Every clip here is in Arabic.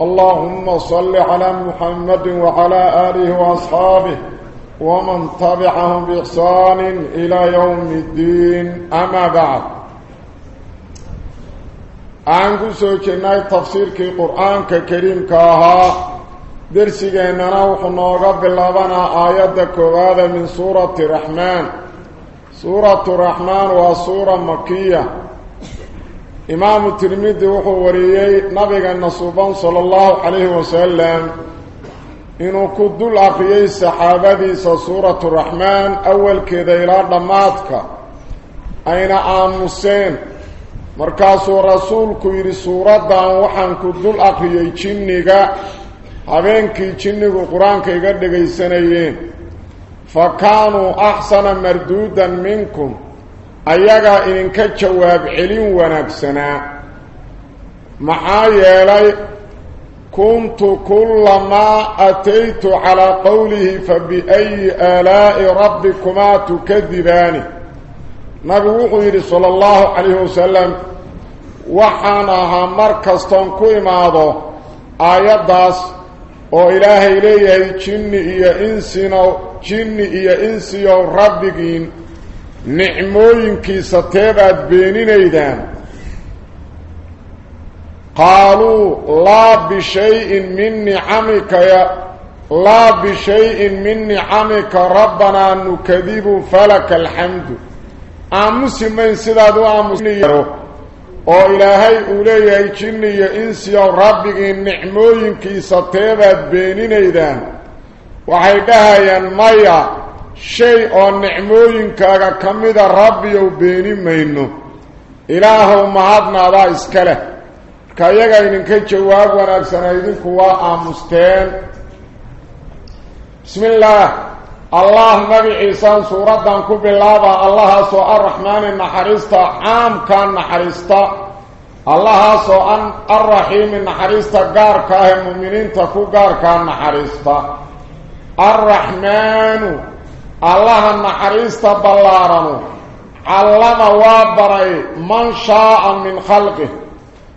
اللهم صل على محمد وعلى آله وأصحابه ومن تبعهم بإحسان إلى يوم الدين. أما بعد. أعنكو سوچناي تفسير كي قرآن كريم كاها. درسينا وحنوغا باللبنا آيات كوغادا من سورة الرحمن. سورة الرحمن وسورة مكية. إمام الترمذي وحو وريي نبي النصوبان صلى الله عليه وسلم إنه كدل أخيي السحابة سورة الرحمن أول كذا إلى دماتك أين آمسين مركاسو رسول كيري سورة دان وحن كدل أخيي جنغا habeenkii jinnigu qur-aanka iga dhegaysanayeen fa kaanuu axsana marduudan minkum. Ayagaa idinka jawaab celin wanaagsanaa maxaa yeelay kuntu kullamaa ataytu calaa qowlihi fa biayi aalaa'i rabbikumaa tukadibaani nabigu wuxuu yidhi sala allahu calayhi wasalam waxaan ahaa mar kastoon ku imaado aayaddaas oo ilaahay leeyahay jinni iyo insino jinni iyo insiyow rabbigiin نعموين كي ستيباد بينين ايدان. قالوا لا بشيء من نعمك يا لا بشيء من نعمك ربنا نكذب فلك الحمد. أمس من سداد وأمس نيرو. أو إلهي أولي يجني إنسي ربك نعموينكي ستيباد بينينا إذن وحيدها ينميه shay oo nicmooyinkaaga ka mida rabbiyow beeni mayno ilaahow mahadnaadaa iska leh marka iyaga idinka jawaab wanaagsana idinku waa aamusteen bismi illaah allah magiciisaan suuraddan ku bilaabaa allahaasoo arraxmaani naxariista caamkaa naxariista allahaasoo an arraxiimi naxariista gaarka ah ee mu'miniinta ku gaarkaa naxariista arraxmaanu الله النحريست بلارنو علم وابري من شاء من خلقه.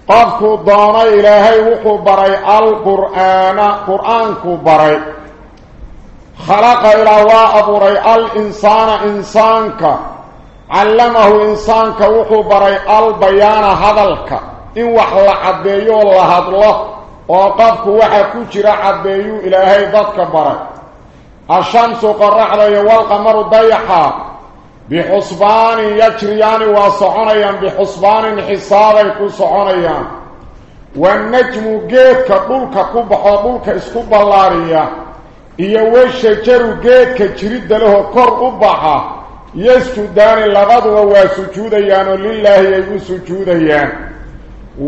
قفكو دون إلهي وقو بري القرآن قرآن كو بري. خلق إلى وابري الإنسان إنسانك. علمه إنسانك وقو بري البيان هذلك. إن وحل عبيو الله هذله وقفكو وحكو جرى عبيو إلهي ذاتك بري. Dayaxa bixusbaanin yajriyaani waa soconayaan bixusbaanin xisaabay ku soconayaan wanajmu geedka dhulka ku baxoo dhulka isku ballaariya iyo washajaru geedka jiridda lehoo kor u baxa yasjudaani labaduba waa sujuudayaanoo lilaahi ay u sujuudayaan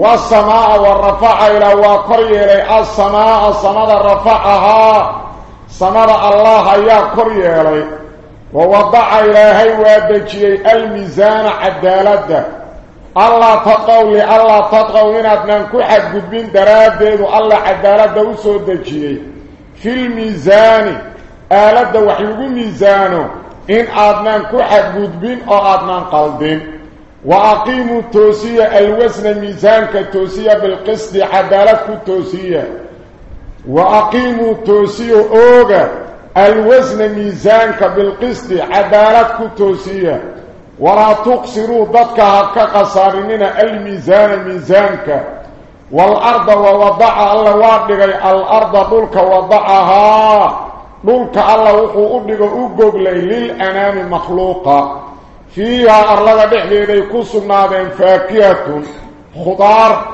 wasamaa'a wa rafaca ilaa waa kor yeelay alsamaa'a samada rafacahaa سمر الله يا كوري علي ووضع إلى هاي وادجي الميزان عدالته الله تقول الله تقولنا ابن كل حد جبين دراده الله عدالته وسو دجي. في الميزان الاده وحلو ميزانه إن ابن كل حد جبين أو ابن قلبين وأقيموا التوسية الوزن ميزان كالتوسية بالقسط عدالته كالتوسية وأقيموا توسيو أوغا. الوزن ميزانك بالقسط عدالتك توسيا ولا تقصروا ضدك حق قصارنا الميزان ميزانك. والأرض ووضع الله وادغى الأرض ذلك وضعها. ذلك الله وهو ادغى أو غغل للانام مخلوقا. فيها ارلغ دخليداي كسناادن فاكهه خضار.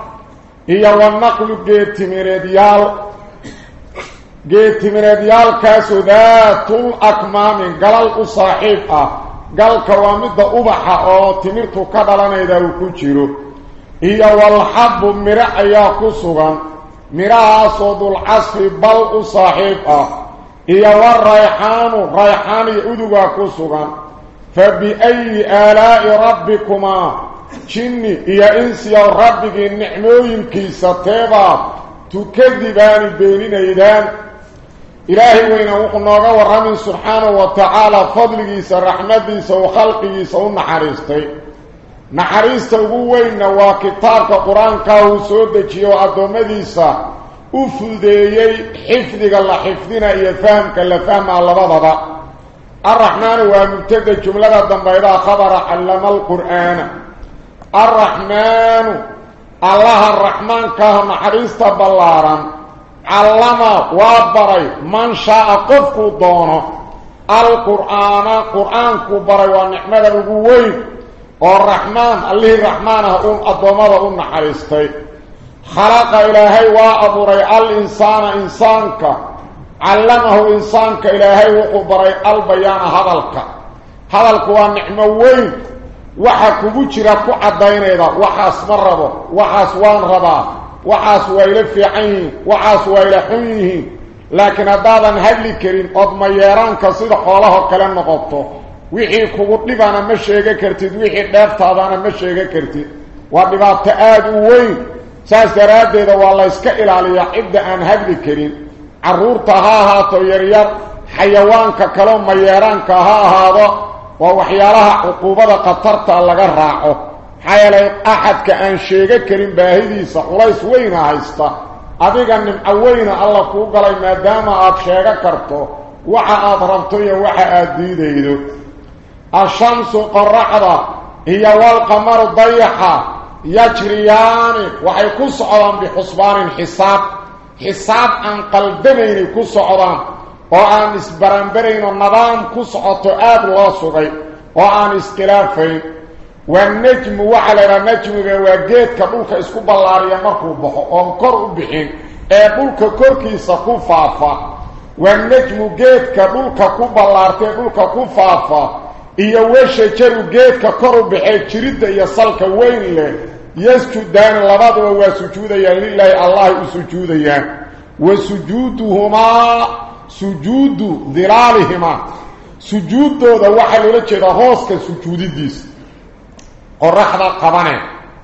هي والنقل جيت مريديال جيت من ديال كاسودا طول اكمام قلل صاحب أه. قال كرامده ابحا أو تيمرتو كدلنيدا كو جيرو. هي والحب مرا يا كسغان مرا صود العصف بل صاحب أه. هي والريحان ريحان يدوا كسغان فبأي آلاء ربكما؟ شني يا إنس يا ربك النعمه يمكن ستبا تكذبان بيننا إلهي وين وقلنا وقناغا ورمن سبحانه وتعالى فضله سرحمته وخلقه سونا حريستي نحريستي وين وكتاب قرآن كهو سودكي وعدومديسا أفلديي حفظك الله حفظنا إيا فهمك اللي فهم الله بضبا. الرحمن ومتدى جملة الدنبا إذا خبر علم القرآن. الرحمن الله الرحمن كهو نحريستي بالله رمك علم وبري من شاء قفك دون القرآن قرآن كبري ونحمد القوي والرحمن اللي الرحمن هؤم الضمد هؤم حريستي. خلق إلهي وأبري الإنسان إنسانك. علمه إنسانك إلهي وقبري البيان هذلك. هذلك ونحمد القوي وحكبو جرى قعدين إذا وحاس مربو وحاس وان رباه وعاس ويل في عين وعاس ويل حينه لكن بعضا هل كريم قدما يران كصد خاله كلام نقطه. وحي كوغد لبانا ما شيغا كرتيد وحي دافتا بانا ما شيغا كرتيد. وادبا تااد وين؟ ساس دراده والله اسك إلى لي عبد أن هبل كريم. عرورتها ها تويريات حيوان ككلام ما يران كها هذا ووحيالها عقوبة قطرتها لغا راخو saas daraaddeeda waa layska ilaaliyaa cidda aan hadli karin carruurta ha ahaato yaryar xayawaanka kaleo mayeeraanka ha ahaado waa waxyaalaha cuquubada khatarta laga raaco maxaa yeelay axadka aan sheega karin baahidiisa culays weyna haysta adiga nimco weyna alla kuu galay maadaama aada sheego karto waxa aada rabto iyo والنجم وعلى رنجم وجيت كبوك اسكو بلار يا مركو بخو انكر وبخين أي بولك كركي سقوفا فا والنجم جيت كبولك كو بلارتي بولك كو فافا. اي ويش تشرو جيت ككرو بخي جريدا يا سلك وين له يسجدان لباد وهو سجودا يا لله الله يسجودا يا. وسجودهما سجود ذلالهما. سجود دو دا وحل ولا جيدا هوسك سجودي ديس. Qoraxda qabane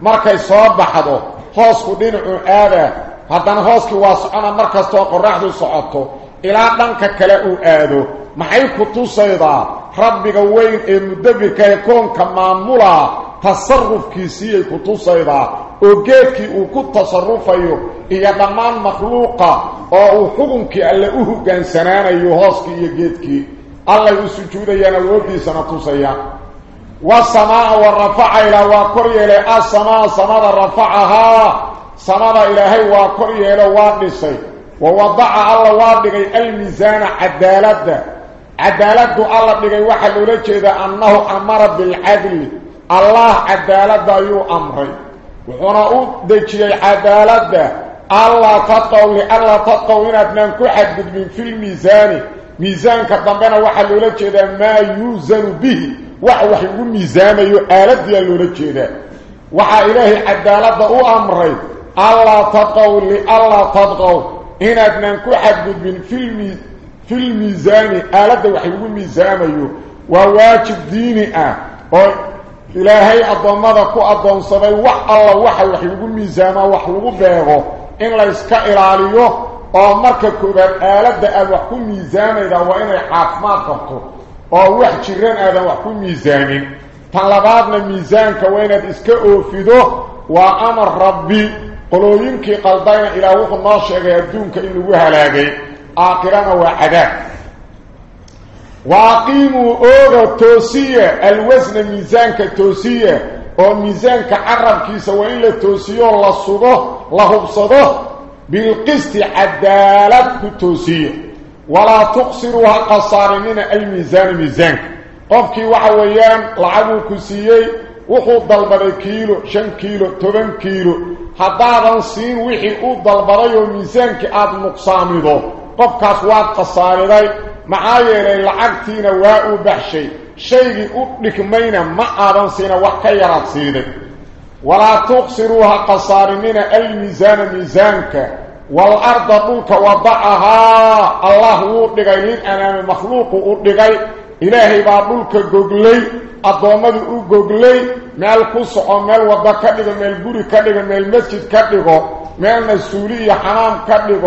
markay soo baxdo hoosku dhinacu aada haddana hooskii waa socona markastoo qoraxdu socoto ilaa dhanka kale uu aado maxay ku tusaydaa rabbiga weyn ee mudabirka ee koonka maamulaa tasarufkiisiiyay ku tusaydaa oo geedkii uu ku tasarufayo iyo dhammaan makhluuqa oo uu xukunkii alle u hogaansanaanayo hooskii iyo geedkii allay u sujuudayaan awooddiisana tusayaan والسماء والرفع إلى وكري إلى السماء سماء رفعها. سماء إلهي وكري إلى وادسي ووضع الله وادقي الميزان عدالة عدالة الله بقي وحل لجيد أنه أمر بالعدل. الله عدالة يو أمري. وحنا أدجي عدالة الله تطول الله تطول إن أبنان كحد من في الميزان. ميزان كدنبنا وحل لجيد ما يوزن به. وحوح الميزام يؤالد يلو رجينا وحا إلهي عدالة أو أمري الله تبقوا اللي الله تبقوا هنا أدنان كو حدد من في الميزان آلد وحوح الميزام وواجب ديني آه إلهي أضمى ذاكو أضمى صبي وح الله وحوح الميزام وحوه بيغو إن ليس كإراليو أمرك كبير آلد أدوح الميزام إذا وإن حافما تبقوا oo wax jiran aadan wax ku miisaanin tan labaadna miisaanka waa inaad iska oofido waa amar rabbi qolooyinkii qaldayna ilaa wuxuu noo sheegay adduunka in lagu halaagay aakhirana waa cadaab waaqiimuu ooga toosiya alwasna miisaanka toosiya oo miisaanka carabkiisa waa in la toosiyo la sugo la hubsado bilqisti cadaalad ku toosiya ولا تقصروا قصارين الميزان ميزان قفكي وحويان لعبو كسيي وحو ضلبري كيلو شن كيلو تبن كيلو. حدادا سين وحي أو ضلبري ميزانك آد مقصامدو قفكاس واد قصاري معايري لعبتين واو بحشي. شيء أطلق مينا ما آدان سين وحكيرات سيدك. ولا تقصروها قصارين الميزان ميزانك. والأرض دولك وضعها. الله ودغي للأنام مخلوق ودغي إلهي با دولك غوغلي أدومد غوغلي مال كسو مال ودا كدغ مال غوري كدغ مال مسجد كدغ مال نسولي حرام كدغ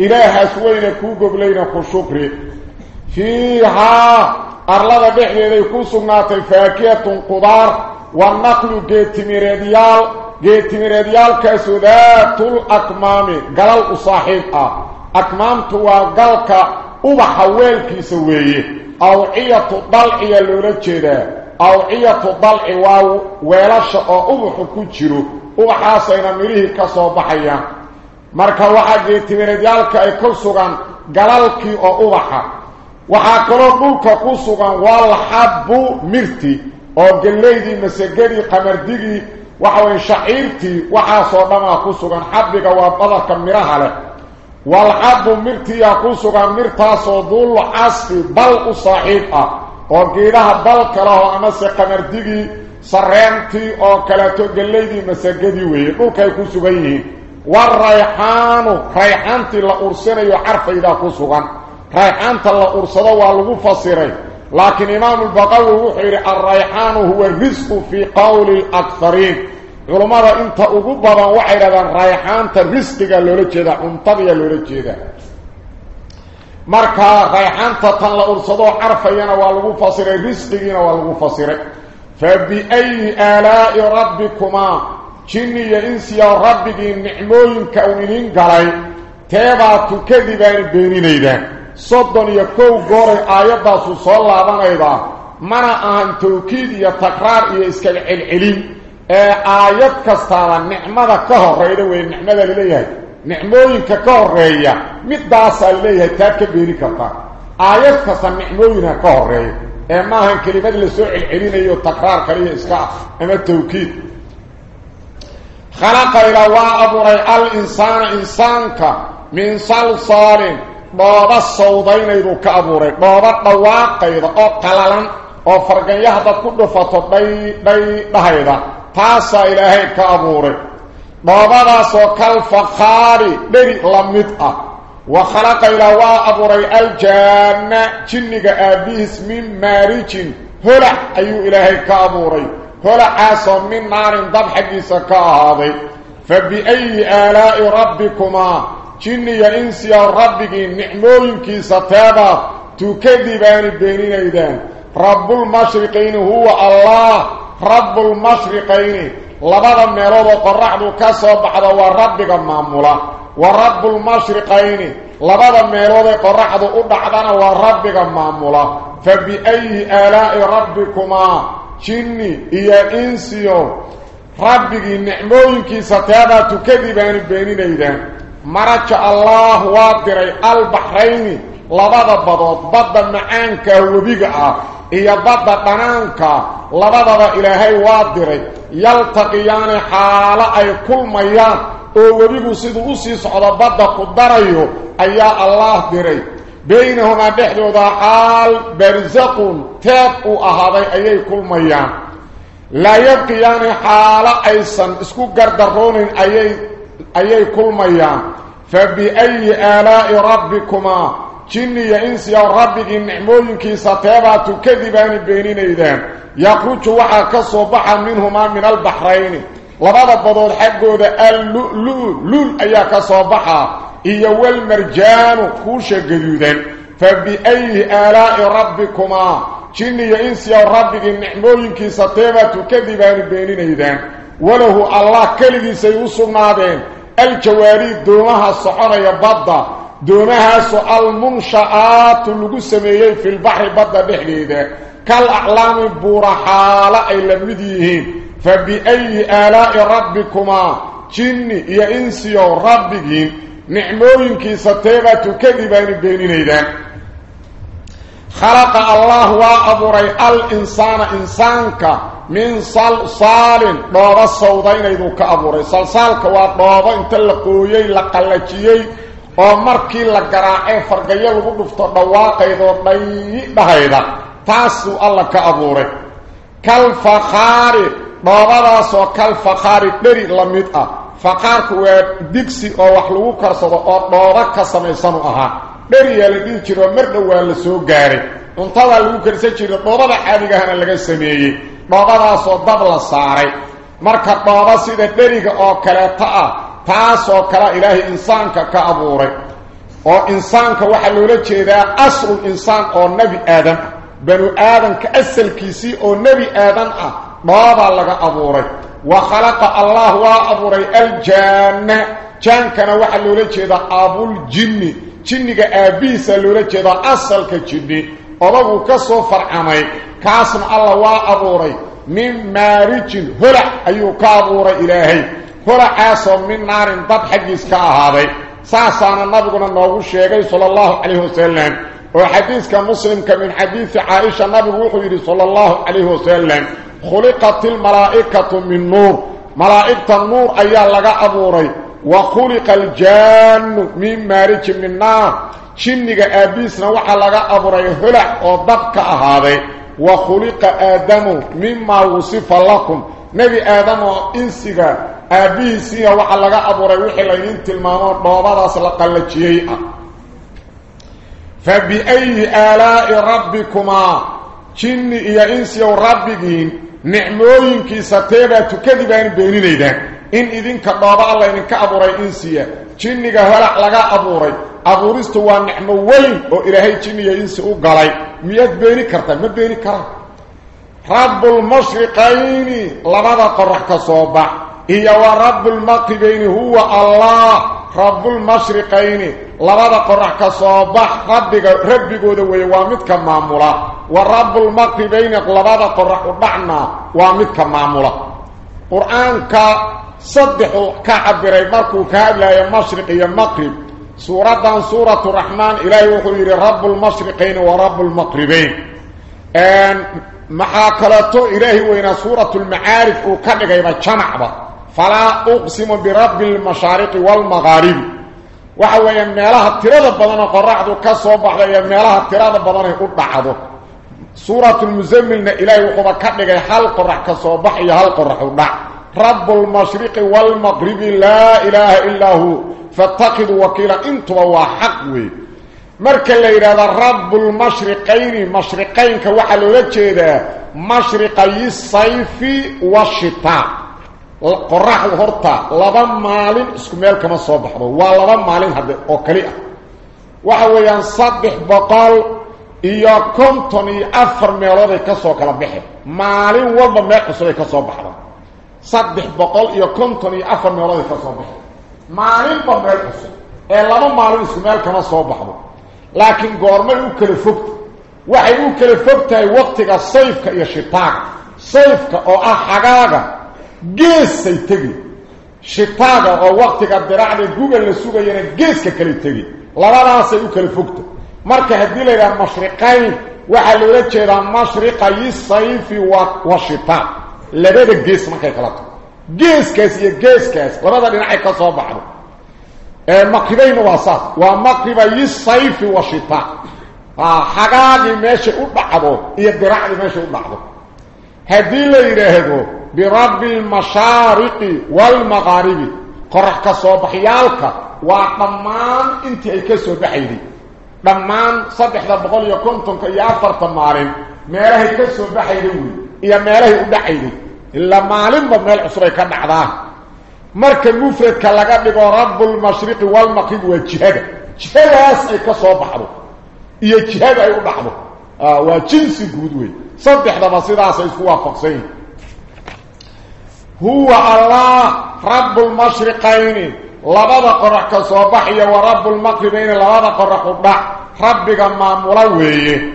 إلهي سوينا كو غوغلينا كشكري فيها أرلد بحيدي كسوغنات الفاكية قدار. والنقل geed timireedyaalkaasu daatul akmaami galal u saaxiib ah. Akmaamtu waa galka ubaxa weelkiisa weeye. Awciyatu dalciya loola jeedaa. Awciyatu dalci waa weelasha oo ubaxu ku jiro. Ubaxaasayna midhihii ka soo baxayaan. Marka waxaa geed timireedyaalka ay ku sugan galalkii oo ubaxa. Waxaa kaloo dhulka ku sugan walxabbu mirti oo gellaydii masagadii qamardigii وحوين شعيرتي وحا صدما كسوغان. حبك وابضك مرها له. والعب مرتي يقوسوغان مرتا صدول عصف بل صاحبا وقيلها بل كله أمس قمردقي سرينتي أو كلاتو قليدي مساقدي ويه نوكي كسوغيه والريحان ريحانتي لأرسيني يحرف إذا كسوغان. ريحانتي لأرسيني والغفصيري. لكن إمام البقاوي روحي الريحان هو الرزق في قول الأكثرين. علماء إنت أقبضا وحيرا ريحان ترزقك للجهد انتبه للجهد مركا ريحان تطلع الصدو عرفين والغفصر رزقين والغفصر فبأي آلاء ربكما جني إنسيا ربك النعمين كأمنين قلي تابعتك ببير بينينيدان soddon iyo kow gooray aayaddaasu soo laabanaydaa mana ahan tawkiid iyo takraar iyo iskaga celcelin ee aayad kastaaba nicmada ka horreyda wey nicmada laleeyahay nicmooyinka ka horreeya midaasaa laleeyahay taad ka beeni kartaa aayad kasta nicmooyinha ka horreeya ee maahan kelimad lasoo celcelinayo takraar kaliya iska ah ama tawkiid خلق إلى وابري الإنسان إنسانك من صلصال بابا الصوضين إذو كأبوري بابا الضواق إذا أقللا وفرقا يهدى كل فتر دي دي دهيدا تاسا إلهي كأبوري بابا داسو كالفخاري دي لمدأ وخلق إلى وابري الجنة جنك أبيس من مارج هلع أيو إلهي كأبوري هلا عاصم من نار ضبح سكاهاضي آلاء ربكما جني إنسي ربك نعموينك ستابا تكذبان بينين إذن رب المشرقين هو الله. رب المشرقين. لبدا ميرود قرعدو كسو بعد وربك مامولا. ورب المشرقين. لبدا ميرود قرعدو ودعدنا وربك مامولا. فبأي آلاء ربكما؟ jinni iyo insiyo rabbigii nicmooyinkiisa teedaa tukadibaani beeninaydaan maraja allaah waa diray albaxrayni labada badood badda macaanka webiga ah iyo badda dhanaanka labadaba ilaahay waa diray yaltaqiyaani xaalo ay kulmayaan oo webigu siduu u sii socdo badda ku darayo ayaa allaah diray بينهما دحدودا حال برزق تاب اهادي ايي كلميان لا يبقيان حال ايسن اسكو غردرون ايي ايي كلميان فبأي آلاء ربكما جني انس يا ربك النعموينكي ستابا تكذبان بينين ايدان يخرج وحا كصبحا منهما من البحرين لبدا بدود حقودا اللؤلؤ لول ايا كصبحا iyo walmarjaanu kuusha gaduudan fabiayi aalaa'i rabbikumaa jinni iyo insiya rabbigii nicmooyinkiisa teebaa tukadibaani beeninaydaan walahu allah keligiisay u الجواريد دونها الصحراء يبضى دونها سؤال منشآت لغو في البحر بضى بحليدة كالأعلام بورحالة المديهين فبأي آلاء ربكما؟ جن يأنسي ربكين نعمورين كي ستيبا تكذبين بيننا خلق الله وأبري الإنسان إنسانك. min salsaalin dhoobo sawdaynayduu ka abuuray. Salsaalka waa dhoobo inta la qooyey la qallajiyey oo markii la garaacay fargayo lagu dhufto dhawaaqaydoo dhayi dhahayda taasuu alla ka abuuray. Kalfakhaari dhoobadaasoo kalfakhaari dheri la mid ah. Faqaarku waa digsi oo wax lagu karsado oo dhoobo ka samaysanu ahaa. Dheriyaa la dhihi jiroo mar dhowaa la soo gaaray. Cuntadaa lagu karsan jira dhoobada caadigahana laga sameeyey. Dhoobadaasoo dab la saaray marka dhooba sida dheriga oo kaleeto ah taasoo kale ilaahay insaanka ka abuuray oo insaanka waxaa loola jeedaa aslul insaan oo nebi aadam ah banu aadamka asalkiisii oo nebi aadan ah dhoobaa laga abuuray wa khalaqa allah waa abuuray aljaanna jaankana waxaa loola jeedaa abuljinni jinniga aabbihiisaa loola jeedaa asalka jinni odaguu ka soo farcamay كاسنا الله وأبوري من مارج هلع أيو كابور إلهي هلع آسو من نار تضحك إسكا هذا ساسان النبي قلنا النبو الشيخي صلى الله عليه وسلم وحديث مسلم من حديث عائشة النبي وحيري صلى الله عليه وسلم خلقت الملائكة من نور ملائكة النور أيها لغا أبوري وخلق الجان من مارج من نار شنك أبيسنا وحا لغا أبوري هلع وضبك هذا وخلق آدم مما وصف لكم. نبي آدم وإنسك أبي سيئة وعلق أبو رويح لين تلمانون دوبادا سلقا لكييئة فبأي آلاء ربكما؟ كن إيا إنسي وربكين نعموين كي ستيبا تكذبين بينينينين إن إذن كدوبا الله إنك أبو رويح إنسي كن إيا هلق لغا أبو abuuristu waa nicmo weyn oo ilaahay jinniya insi u galay miyaad beeni kartaa ma beeni karaan rabbulmashriqayni labada qorax ka soo bax iyo wa rabbulmaqribayni huwa allah rabbulmashriqayni labada qorax ka soo bax rabbiga rabbigooda weeye waa midka maamula wa rabbulmaqribayni labada qorax u dhacna waa midka maamula qur-aanka saddexuu ka cabiray markuu ka hadlayo mashriq iyo maqrib سورة دان سورة الرحمن إلهي وخير رب المشرقين ورب المقربين أن محاكلته إلهي وإن سورة المعارف وكذلك إذا كنعب فلا أقسم برب المشارق والمغارب. وهو يمنالها التراد البدن وقرعته كالصوبة يمنالها التراد البدن يقول بعضه سورة المزمن إلهي وخير كذلك حلق الرحكة صوبة يحلق الرحكة رب المشرق والمغرب لا إله إلا هو. فاتقد وكيلا. انت أنتوا وحقوه مركا ليرا رب المشرقين. مشرقين كوحل وجهد مشرقي الصيف والشتاء. القرح الهرطة لبن مالين. اسكم يالك ما صبح بو ولبن مالين هده اوكليئة وحو ينصبح بقال iyo kontoni afar meelo ay ka soo kala bixay maalin صدح بقل يا كنتني أفر ميولادي كصبح معنين بمعي قصر إلا ما معلوم اسمال كما صبح لكن قرما يوكل فبت وحي يوكل فبت وقتك صيفك يا شطاك صيفك أو أحقاك جيس يتجي شطاك أو وقتك الدراعني جوجل لسوق يعني جيس كلي لا لبعض ناس يوكل فبت مارك هدي لها مشرقين وحي لولاك إذا مشرق يصيف وشطاك labada gees markay kala tago geeskaas iyo geeskaas labada dhinacay ka soo baxdo maqribayna waa saas waa maqribayi sayfi wa shitaag xagaagii meeshay u dhacdo iyo diracdii meeshay u dhacdo haddii la yidhaahdo birabbi almashaariqi waalmaqaaribi qorax ka soo baxyaalka waa dhammaan intii ay ka soo baxayday dhammaan saddexda boqol iyo kontonka iyo afartan maalin meelahay ka soo baxayday wey iyo meelahay u dhacayday إلا ما مالين بمال عصري كان دعدا مركة مفرد كان لغا دغ رب المشرق والمغرب وجهه جهاس اي كسو بحرو اي جهاد اي بحرو آه وجنس غودوي صبح دابا سيراس اي سوا فقسي هو الله رب المشرقين. لبدا قرح كصباحي ورب المغربين. لبدا قرح بح ربك ما مولويه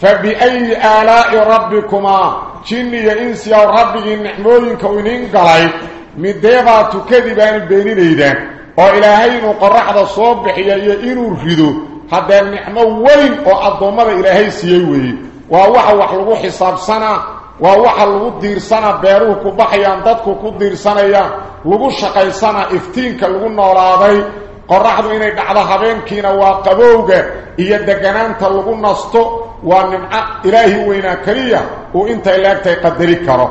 فبأي آلاء ربكما jinni iyo insiyaw rabbigii nicmooyinka u iniin galay mideebaa tukadii baanu beeninaydaan oo ilaahay inuu qoraxda soo bixiyo iyo inuu rido haddee nicmo weyn oo addoommada ilaahay siiyey weeye waa waxa wax lagu xisaabsanaa waa waxa lagu diirsanaa beeruhu ku baxayaan dadku ku diirsanayaan lagu shaqaysanaa iftiinka lagu noolaaday qoraxdu inay dhacdo habeenkiina waa qabowga iyo deganaanta lagu nasto waa nimco ilaahi weynaa keliya uu intay leegtay qadari karo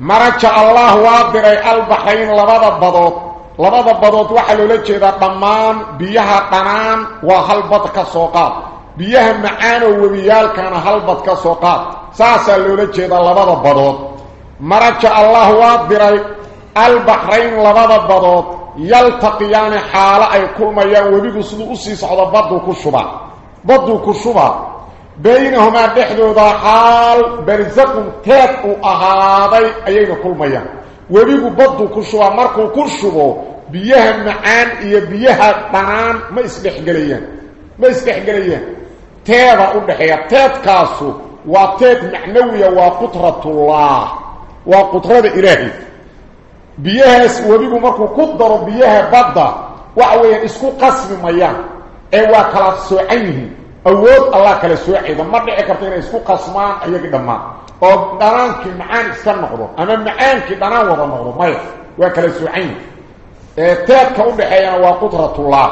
maraja allah waa diray albaxrayn labada badood labada badood waxaa loola jeedaa dhammaan biyaha dhanaan waa hal bad ka soo qaad biyaha macaanoo webiyaalkana hal bad ka soo qaad saasaa loola jeedaa labada badood maraja allah waa diray albaxrayn labada badood yaltaqiyaani بينهما دحدودا حال برزق تيت وأهاضي أيين كل ميان وبيقوا بضوا كرشوا مركوا كرشوا بيها معان إيا بيها طعام ما يسبح قليا. ما يسبح قليا. تيت ودحيا تيت كاسو وتيت معنوية وقطرة الله وقطرة إلهي. بيها وبيقوا مركوا قدروا بيها بضا وعوين إسكو قسم ميان إيوا كلاب سعينه awood allah kala soocayda ma dhici karto inay isku qasmaan ayagii dhammaan oo dhanaankii macaan iska noqdo ama macaankii dhanaan wada noqdo maya waa kala ee teedka u dhexeeyana waa qudratullah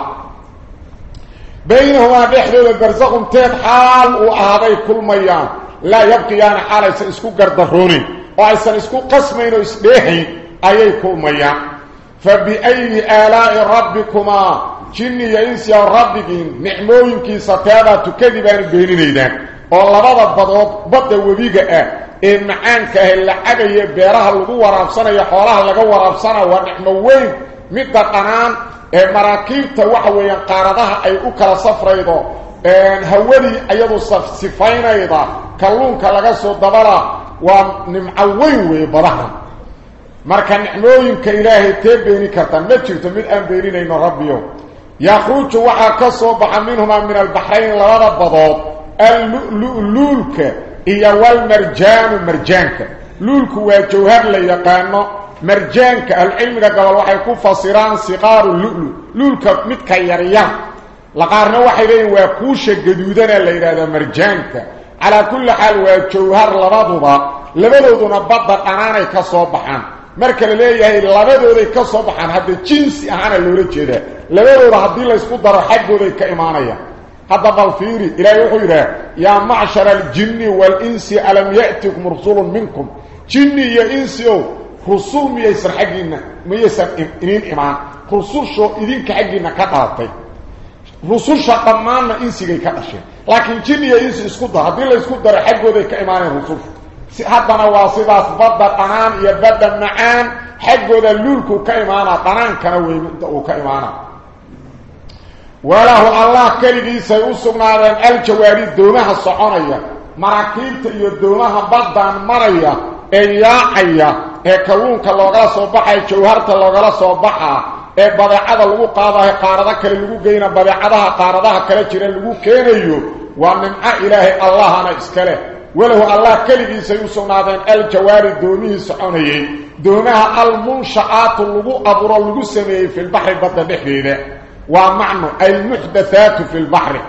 baynahumaa dhexdooda barsaqun teed xaal uu ahaaday kulmayaan laa yabqiyaana xaal aysan isku gardaroonin oo aysan isku qasmayn oo isdheehayn ayay kulmayaan fa biayi aalaa'i rabbikumaa jinni iyo insiya rabbigiin nicmooyinkiisa teedaa tukadibaana beeninaydaan oo labada badood badda webiga ah ee macaanka ah la cagaye beeraha lagu waraabsanayo xoolaha laga waraabsana waa nicmo weyn midda dhanaan ee maraakiibta waxa weeyaan qaaradaha ay u kala safraydo hawadii iyadu sifaynayda kalluunka laga soo dabala waa nimco weyn weeye badaha marka nicmooyinka ilaahay tee beeni karta ma jirto mid aan beeninayno rabbiyo يخرج وحا كسوب منهما من البحرين لربضوب اللؤلؤلولك إيا والمرجان مرجانك لؤلؤك وجوهر ليقان مرجانك العلم قبل وحا يكون فصيران صغار اللؤلؤ. لؤلؤك لولك متك يريان لقارنا وحيدين وكوشة قدودنا ليلة مرجانك. على كل حال وجوهر لربضوب لبدودنا ببضا قناني كسوب مركل ليه لبدودي كسوب حان هذا جنسي حان اللولك جده لبدو ربي لا اسكو در حقوده كايمانيا هذا بالفيري إلى يقول يا معشر الجن والانس الم ياتكم رسول منكم جن يا انس رسول ميسر حقنا ميسر انين ايمان رسول شو ايدين كحقنا كقاطع رسول شطمان انس جاي كدشه لكن جن يا انس اسكو در حبي لا اسكو در حقوده كايمانيا رسول si hadana wasiba sabda qanaan iyo badan maan xaqooda luulku ka imaana qanaan kana weeyo ولاه الله كلغي سيوسناان الجوارد دونها صحونيا مراكيبت يو دونها بدان مريا ايا ايا اكلونك لوغا سوبخا جوهرتا لوغا سوبخا اي بدعاده لوو قاداه قارده كلي لوو غينا بدعاده قاردها كلي جيرن لوو كينيو وامن الله الله أنا اسكله ولاه الله كلغي سيوسناان الجوارد دوني صحونيا دونها المنشئات لوو ابرو لوو سمي في البحر بدا بحيده ومعنى المحدثات في البحر.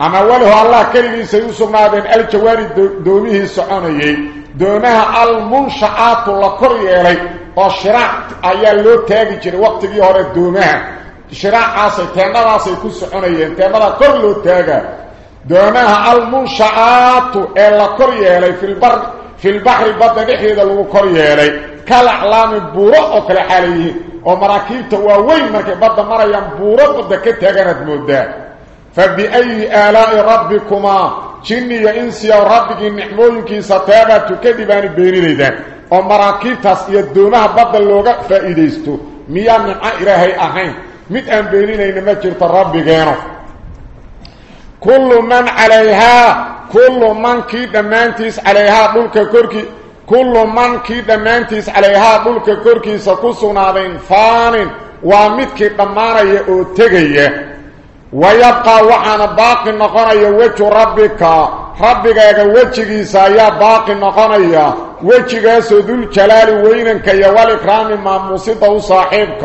أما أوله الله كلمة يوسف مادين الجواري دوميه السعونيه دونها المنشآت لكري إلي وشراع أيها اللو تاقي جري وقت بيه هوري دوميه شراع عاصي تعمل عاصي كل سعونيه تعمل كل لو تاقي دونها المنشآت لكري إلي في البحر في البحر بدا نحيد اللو كري إلي كالأعلام البراء وكالحاليه oo maraakiibta waaweyn markay badda marayaan buuro badda ka taaganaad moodaa fa biayi aalaa'i rabbikumaa jinni iyo insiya rabbigii nicmooyinkiisa teebaa tukadibaani beeninaydaan oo maraakiibtaas iyo doomaha badda looga faa'iidaysto miyaa nimco ilaahay ahayn mid aan beeninayna ma jirto rabbigeeno kullu man calayhaa kullu mankii dhammaantiis calayhaa dhulka korkii كل من كيد مانتيس عليها بلك كركي سكسونا دين فان وامدك قمارا يؤتغي ويبقى وحان باقي النقر يوجه ربك. ربك يوجه سايا باقي النقر يوجه سدو الجلال وينك يوال إكرام ما مصده صاحبك.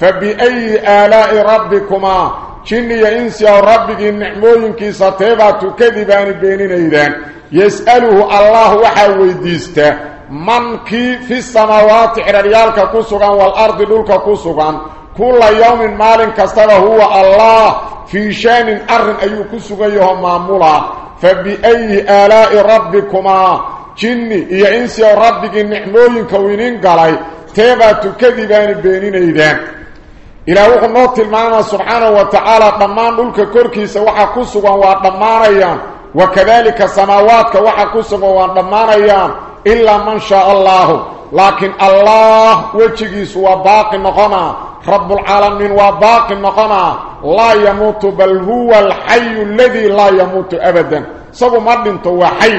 فبأي آلاء ربكما جني انس يا ربك النعمويك ستبات كذبان بيننا ايدان يساله الله وحويديست من كي في السماوات عرياك كسغان والارض دولك كسغان كل يوم مال كسر هو الله في شان ارض اي كسغيه معمولا فباي الاء ربكما جني انس يا ربك النعمويك وينين غلى تبات كذبان بيننا ايدان ilaah wuxuu noo tilmaamaa subxaanahu wa tacaala dhammaan dhulka korkiisa waxa ku sugan waa dhammaanayaan wakadalika samaawaadka waxa ku sugan waa dhammaanayaan ilaa man shaa allaahu laakiin allah wejigiisu waa baaqi noqonaa rabbulcaalamiin waa baaqi noqonaa laa yamuutu bal huwa alxayu aladii laa yamuutu abadan isagu ma dhinto waa xay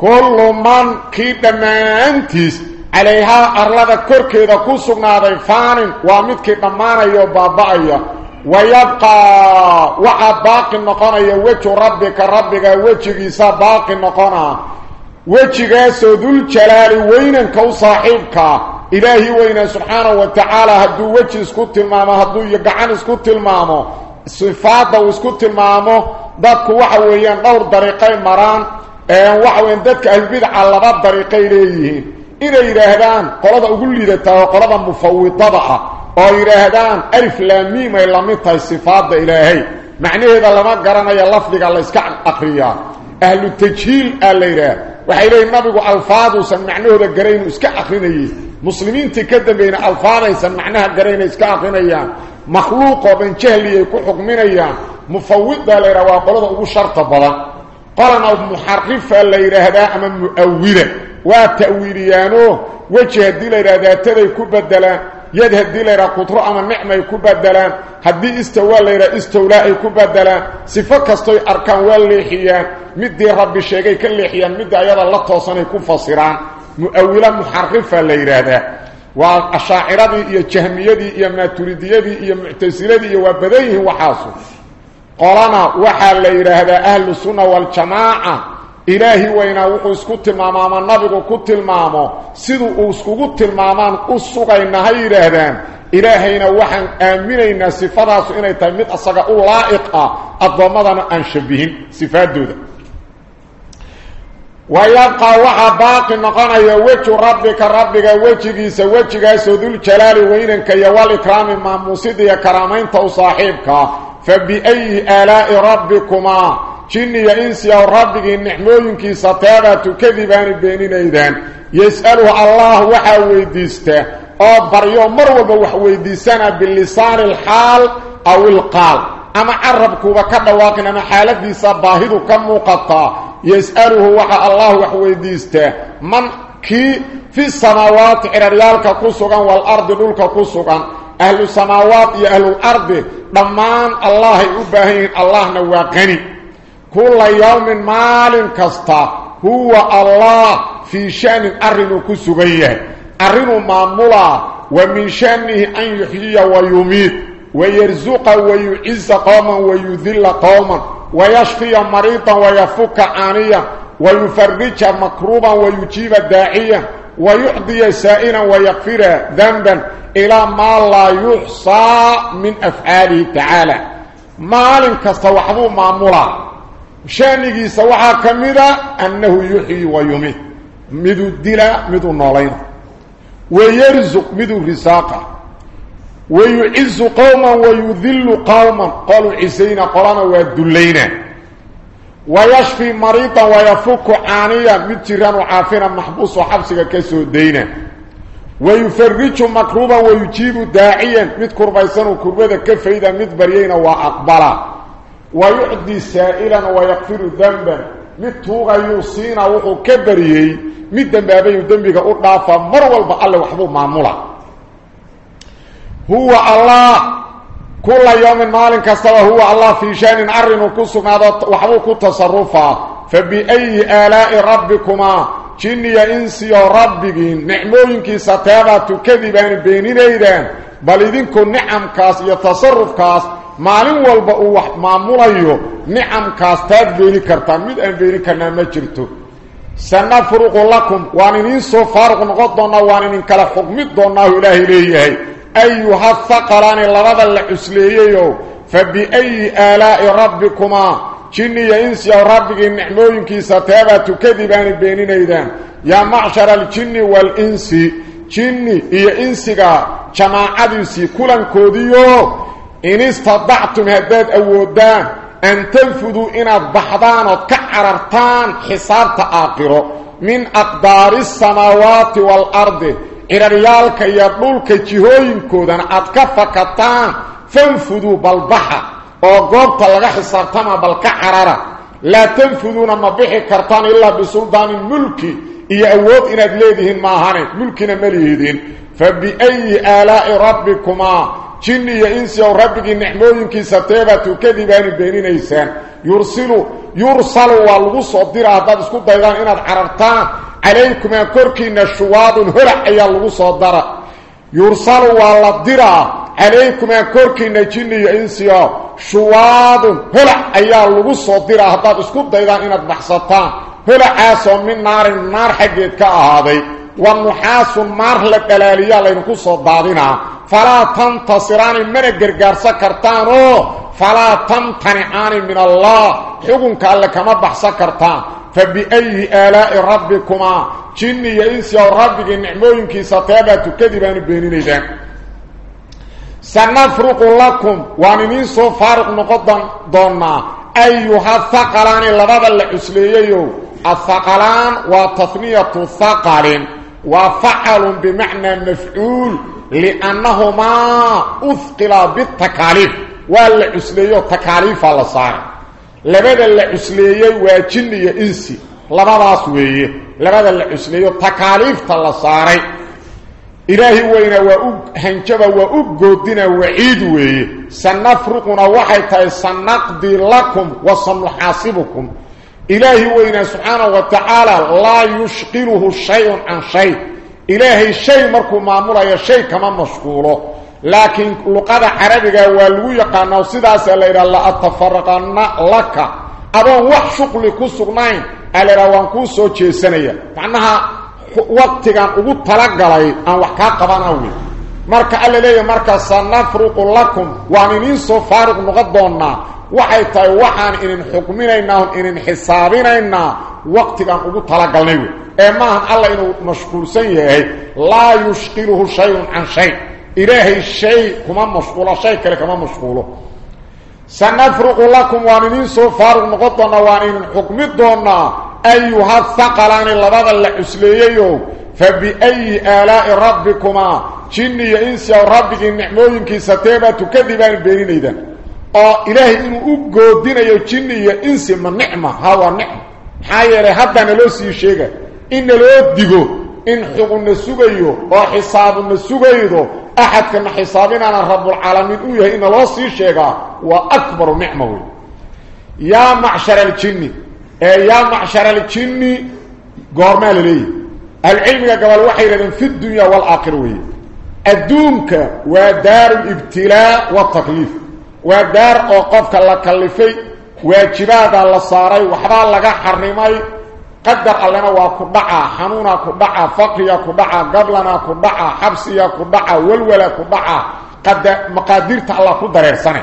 kullu man kii dhammaantiis عليها أرلاد كوركيدا كوسونا داي فان وامد كي قمانا يو بابا ايا ويبقى وحا باقي النقانا يو وچو ربك ربك وچو كيسا باقي النقانا وچو كيسا دول چلالي وينا كو صاحبك. إلهي وين سبحانه وتعالى هدو وچو اسكت الماما هدو يقعان اسكت الماما صفاته اسكت الماما دك وحو ويان دور دريقين مران. إيه، وحو ان دك البدع اللبات دريقين ليهين إذا يرهدان. قولد أقول لي ذاته قولد مفوطة بها أو يرهدان. ألف لاميمة اللاميطة السفادة إلهي. معنى هذا لما قرانا يلفدك الله إسكعن أقريا. أهل التجهيل أهل إله وحيلة النبي ألفاظه سمعنى هذا قرين إسكع أقريني. مسلمين تكدم بين ألفاظه سمعنى هذا قرين إسكع أقريني. مخلوق وبن جهلي يكون حكميني. مفوطة إله وقولد أقول شرط بلا. قولنا بمحرفة إله أما مؤوذة وتأويريانو وجه الدليل ذاتي كبدلا يد الدليل قطر أما النعمة كبدلا هدي استوى الليل استولاء كبدلا سفاك استوى أركان والليحية مدي رب الشيقي كالليحية مدي عيضا لطوصان كفصرا مؤولا محرفا الليل هذا والشاعر يا إيا يا دي إيا ما تريد يدي إيا معتسل دي وبديه وحاصل قرانا وحال الليل هذا أهل السنة والجماعة إلهي وين وخصك تلماما نبيك كتلماما سيدو اوسكو تلماما قصوك إنها يرهدان إلهينا وحن آمنين صفاته إنه تلمت أصدقاء اللائقة أضمدنا أن شبهين صفات دودة ويبقى وحا باقي نقانا يوجه ربك ربك وجه جيس وجه جيس ذو الجلال وينك يوال إكرام ما موسيدي كرامين تو صاحبك فبأي آلاء ربكما جن يا انس يا ربك نحلوينك ستارا تكذبان بيننا اذا يساله الله وحا ويديسته أو بريو مروه وحا ويديسنا باللسان الحال أو القال اما عربك وكذا واقنا حالتي صباهد كم مقطع يساله وحا الله وحا ويديسته من كي في السماوات عرياك كسغان والارض دول كسغان أهل السماوات يا أهل الأرض ضمان الله يباهين الله نواقني كل يوم مال كستا. هو الله في شأن أرنو كسوغي أرنو معمولا ومن شأنه أن يحيي ويميت. ويرزق ويعز قوما ويذل قوما. ويشفي مريضا ويفك عانيا. ويفرج مكروبا ويجيب داعيا. ويعضي سائنا ويغفر ذنبا. إلى ما لا يحصى من أفعاله تعالى. مال كستا وحبو معمولا شانيغي سوحا كميدا أنه يحيي ويميت مدو الدلا مدو النالين ويرزق مدو الرساقة ويعز قوما ويذل قوما قالوا عسينا قرانا ويدلينا ويشفي مريطا ويفك عانيا متران وعافنا محبوس وحبسك كسو الدينا ويفرج مكروبا ويجيب داعيا متكربيسان وكربيدا كفيدا متبريينا وأقبلا ويعدي سائلا ويغفر ذنبا. نتوغا يوصينا وخو كبريي. مي دنبابي ودنبيكا ودافا مر ولبا الله وحده مامولا هو الله. كل يوم مال كسب هو الله في شأن ارن وكسم هذا وحده كتصرفا. فبأي آلاء ربكما؟ جني إنسي ربك نعمولك ستابة بين بينينا بل إذنكو نعم كاس يتصرف كاس. Maalin walba uu wax maamulayo nicamkaas taad beeni kartaan mid aan beeni karnaa ma jirto sanafruqu lakum waan idiin soo faaruq noqon doonnaa waan idin kala xugmi doonnaahu ilaahay leeyahay ayuha haqalaani labada la cusleeyeyow fa biayi aalaa'i rabbikumaa jinniya insiyaw rabbigii nicmooyinkiisa teebaa tukadibaani beeninaydaan yaa macshara aljinni waalinsi jinni iyo insiga jamaacadiisii kulankoodiio إن استطعتم هداد أودان أن تنفذوا إن الضحضان وكعررتان حصار تآقره من أقدار السماوات والأرض إن ريالك يطلولك جهوين كودان أتكفكتان فانفذوا بالبحر وقبت لغا حصارتان بالكعرر لا تنفذون ما بحي كرتان إلا بسلطان الملك. إيا أود إن أدليدهن ماهاني ملكنا مليهدين فبأي آلاء ربكما جن أن وربك نحمون كسبتابة كذبان بيننا إيسان يرسلوا يرسلوا والغصة الدراء هذا سكوت دائما إنا حررتان عليكم يا كوركي نشواد هرع يا الغصة الدراء يرسلوا والدراء عليكم يا كوركي نجن يئنسي شواد هرع يا الغصة الدراء هذا سكوت دائما إنا بحصتان هرع آسوا من نار النار حقيتك أهدي والنحاس النار للدلالية اللي نقصه الضادنا فلا تنتصران من الجرقار سكرتانو فلا تنتنعان من الله. حكم كالك مبح سكرتان فبأي آلاء ربكما؟ جني يئيس يا ربك النعموين كي ستابت كذبان بينيني دان سنفرق لكم. وانني سوفارق نقضا دوننا أيها الثقلان اللبابا اللي اسليه الثقلان وتثنية الثقلين. وفعل بمعنى مفعول لأنهما أثقل بالتكاليف والعسلية تكاليف على صار. لماذا العسلية وجنية إنسي لماذا أسوية لماذا العسلية التكاليف على صار إلهي وإن وأهنجب وأقودنا وعيدوه سنفرقنا وحيطة سنقضي لكم وسنحاسبكم. إلهي وإن سبحانه وتعالى لا يشقله شيء عن شيء. إلهي شيء مركو معمولا يا شيء كما مشكوله لكن لقد عربك والوية قانا وصيدا سألا إلا الله أتفرقنا لك. أبان وحشق لكو سغنين ألا روان كو سوچي سنية فعنها وقتك أن أبو تلقى لأي أن وحكا قبانا وي waqtigan marka alla leeyahy marka sanafruqu lakum waan idiin soo faaruq noqon doonnaa waxay tahay waxaan idin xukminaynaa idin xisaabinaynaa waqtigaan ugu talagalnay wey ee maahan alla inuu mashquulsan yahay laa yushqiluhu shayun can shay ilaahay shay kuma mashquulo shay kale kama mashquulo sanafruqu lakum waan idiin soo faaruq noqon doonnaa waan idin xukmi doonnaa ayuha haqalaani labada la cusleeyeyow fa biayi aalaa'i rabbikumaa jinni iyo insi ow rabbigii nicmooyinkiisa teebaa tukadibaan beeninayda oo ilaahay inuu u goodinayo jinni iyo insi ma nicma ha waa nicma maxaa yeelay hadda naloo sii sheega in naloo digo in xugunna sugayo oo xisaabuna sugaydo axadkana xisaabinaana rabbulcaalamiin u yahay in naloo sii sheegaa waa akbaru nicma wey yaa macshara aljinni ee yaa macshara aljinni goormaa la leeyahy ahlucilmiga gabal waxay yidhahdeen fi dunya waalaakhira weeye أدومك ودار الابتلاء والتكليف ودار أوقفك لكلفي واجبات الله صاري وحبا لك حرمي قدر علينا وكبعا حنونا كبعا فقيا كبعا قبلنا كبعا حبسيا كبعا ولولا كبعا قد مقادير الله قدر ارسانا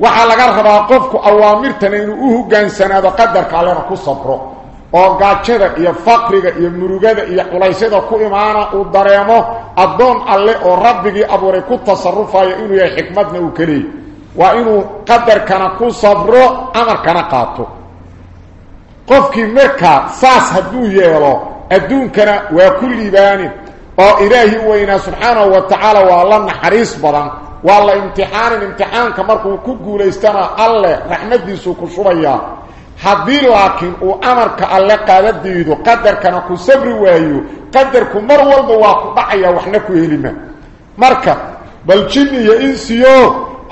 وحا لك ربا قفك اوامرتنا انو اوه قانسانا قدرك علينا كو صبرو oo gaajada iyo faqriga iyo murugada iyo culaysyada ku imaana uu dareemo addoon alle oo rabbigii abuuray ku tasarufayo inuu yahay xikmadna uu kaleeyay waa inuu qadarkana ku sabro amarkana qaato qofkii markaa saas hadduu yeelo adduunkana waa ku liibaanin oo ilaahi weynaa subxaanahu wa tacaala waa la naxariis badan waa la imtixaanin imtixaanka markuu ku guulaystana alle raxmadiisuu ku shubayaa haddii laakiin uu amarka alle qaadadiido qadarkana ku sabri waayo qadarku mar walba waa ku dhacaya waxna ku helima marka bal jinni iyo insiyo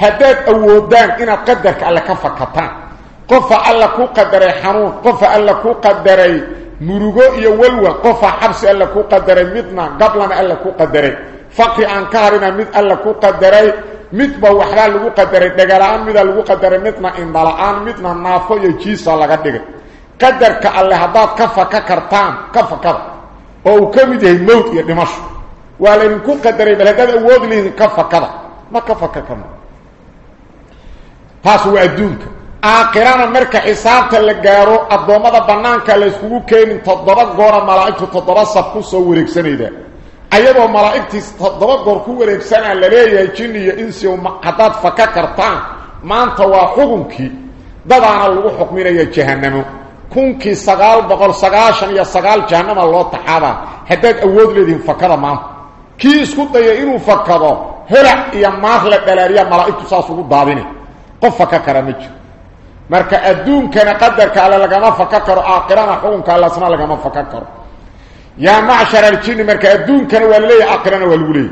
haddaad awoodaan inaad qadarka alle ka fakataan qofa alla ku qadaray xanuun qofa alla ku qadaray murugo iyo walwa qofa xabsi alla ku qadaray midna gablana alla ku qadaray faqri aan ka harina mid alla ku qadaray midba waxbaa lagu qadaray dhagala-aan midaa lagu qadaray midna indhala-aan midna naafo iyo jiisa laga dhigay qadarka alle haddaad ka faka kartaan ka fakada oo uu ka mid yahay mowt iyo dhimasho waa laydinku qadaray bal haddaad awood lihiin ka fakada ma ka faka karno taas waa adduunka aakhirana marka xisaabta la gaaro addoommada bannaanka la yskugu keenin toddoba goora malaa'igtu toddoba saf ku soo wareegsanayda ayadoo malaa'igtii toddoba goor ku wareegsanaa la leeyahay jinni iyo insi haddaad faka kartaan maanta waa xukunkii dadaana lagu xukminaya jahannamo كونكي سقال بقول سقاشن يا سقال جهنم الله تحابا هداد أود لديهم فكرة مام كي اسكت دايا إنو فكرة هلع يا ماخلة دلاريا ملائكة ساسوكو دابيني قف فكرة مجر marka adduunkana qadarka alle lagama faka karo aakhirana xukunka alle asna lagama faka karo يا معشر الجن مركا ادونك ولي أقرن ولولي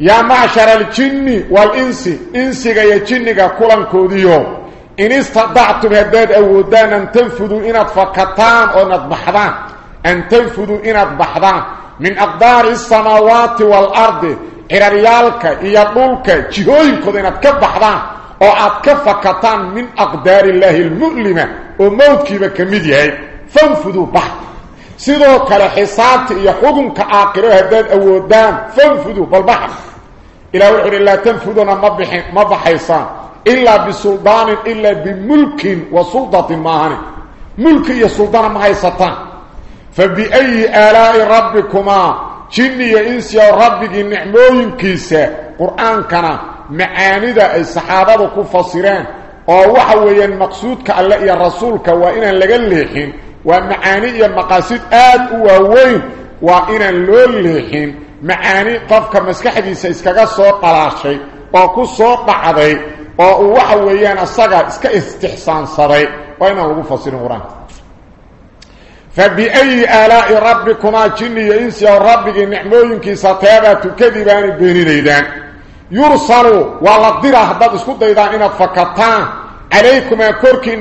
يا معشر الجن والإنس إنس يا جن كلن كوديو. إن استطعت بهداد أودان أن تنفذوا إن فقطان أو نضحضان أن تنفذوا إن نضحضان من أقدار السماوات والأرض إلى ريالك يا طولك جهوين كودن كبحضان أو أتكفكتان من أقدار الله المؤلمة. وموتك بكميديه فانفذوا بحضان sidoo kale xisaabta iyo xukunka aakhiro haddaad awoodaan fanfuduu bal baxa ilah wuxu uhi laa tanfuduuna ma bixin ma baxaysaan ilaa bisuldaanin ilaa bimulkin wa suldatin maahani mulki iyo suldana ma haysataan fa biayi aalaa'i rabbikumaa jinni iyo insiya rabbigii nicmooyinkiisa qur-aankana macaanida ay saxaabadu ku fasireen oo waxa weeyaan maqsuudka alle iyo rasuulka waa inaan laga leexin ومعاني المقاصد آد ووين؟ وإن اللولهين معاني قفك مسكحة إسكاقا صوت على الشيء وكو صوت بعضي ووحوهيان الصغر إسكا استحسان صري. وإن الله فصير قرآن فبأي آلاء ربكما جن يا انس يا ربك النعمة ينكي ستابة كذبان بني ليدان. يرسلوا والله دير أحباد اسكود ديدان إنك فكتان. عليكم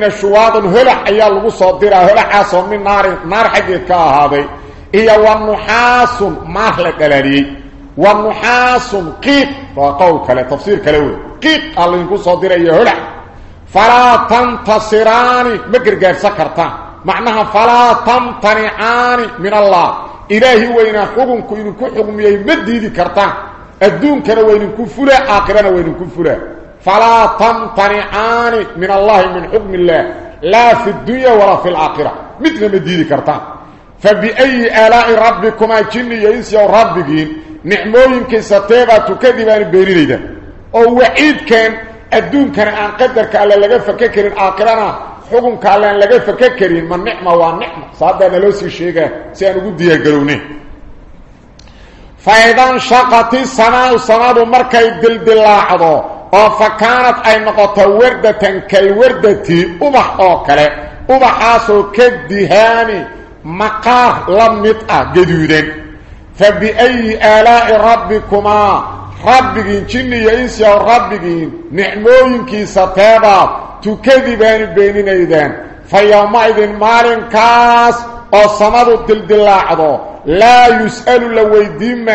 الشواط هلع أيها لغو صدرا هلع عاصم من نار نار حقيقة هذا إيا والنحاس مهلة دلالي والنحاس قيق وقول كلا تفسير كلاوي قيق الله ينكو صدرا إيا هلع فلا تنتصراني مقرقار سكرتان معناها فلا تمتنعان من الله. إلهي وين حكمك إنكو حكمي مديدي كرتان الدون كان وين كفلا آخرنا وين كفلا فلا تمتنعان من الله من حكم الله لا في الدنيا ولا في الآخرة. مثل مديدي كرتان. فبأي آلاء ربكما جني ينسي ربكين نعموين ستيبا تكذبان بيريدا أو وعيد كان الدون كان عن قدرك على لغا فككر آخرنا xukunka alle aan laga faka karin ma nicma waa nicma saadaana loo sii sheegaa si aan ugu diyaargarowneyn faidan shaqati وفكانت أي نقطة وردة كالوردة أبح أوكرة كد هاني مقاه لم لمتعة جدودا فبأي آلاء ربكما ربكين كن يئنس يا ربكين نعموين كي ستابا تكذبان بيننا إذن فيوم إذن مارن كاس وصمد الدلدلاء لا يسألوا لو ويدين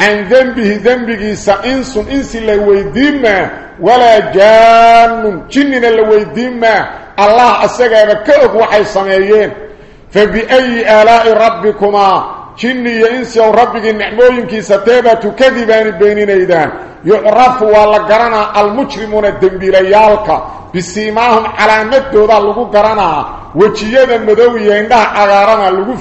عن ذنبه ذنبه سإنس إنس لويديما ولا جان جننا لويديما الله أسقى كأب وحي صميين فبأي آلاء ربكما؟ جني إنس وربك النعموينك ستيبا تكذبان بيننا إذن يعرف والله قرنا المجرمون الدنبيليالك. بسيماهم على مدودا لغو قرنا. وجيدا مدوية عندها عقارنا لغو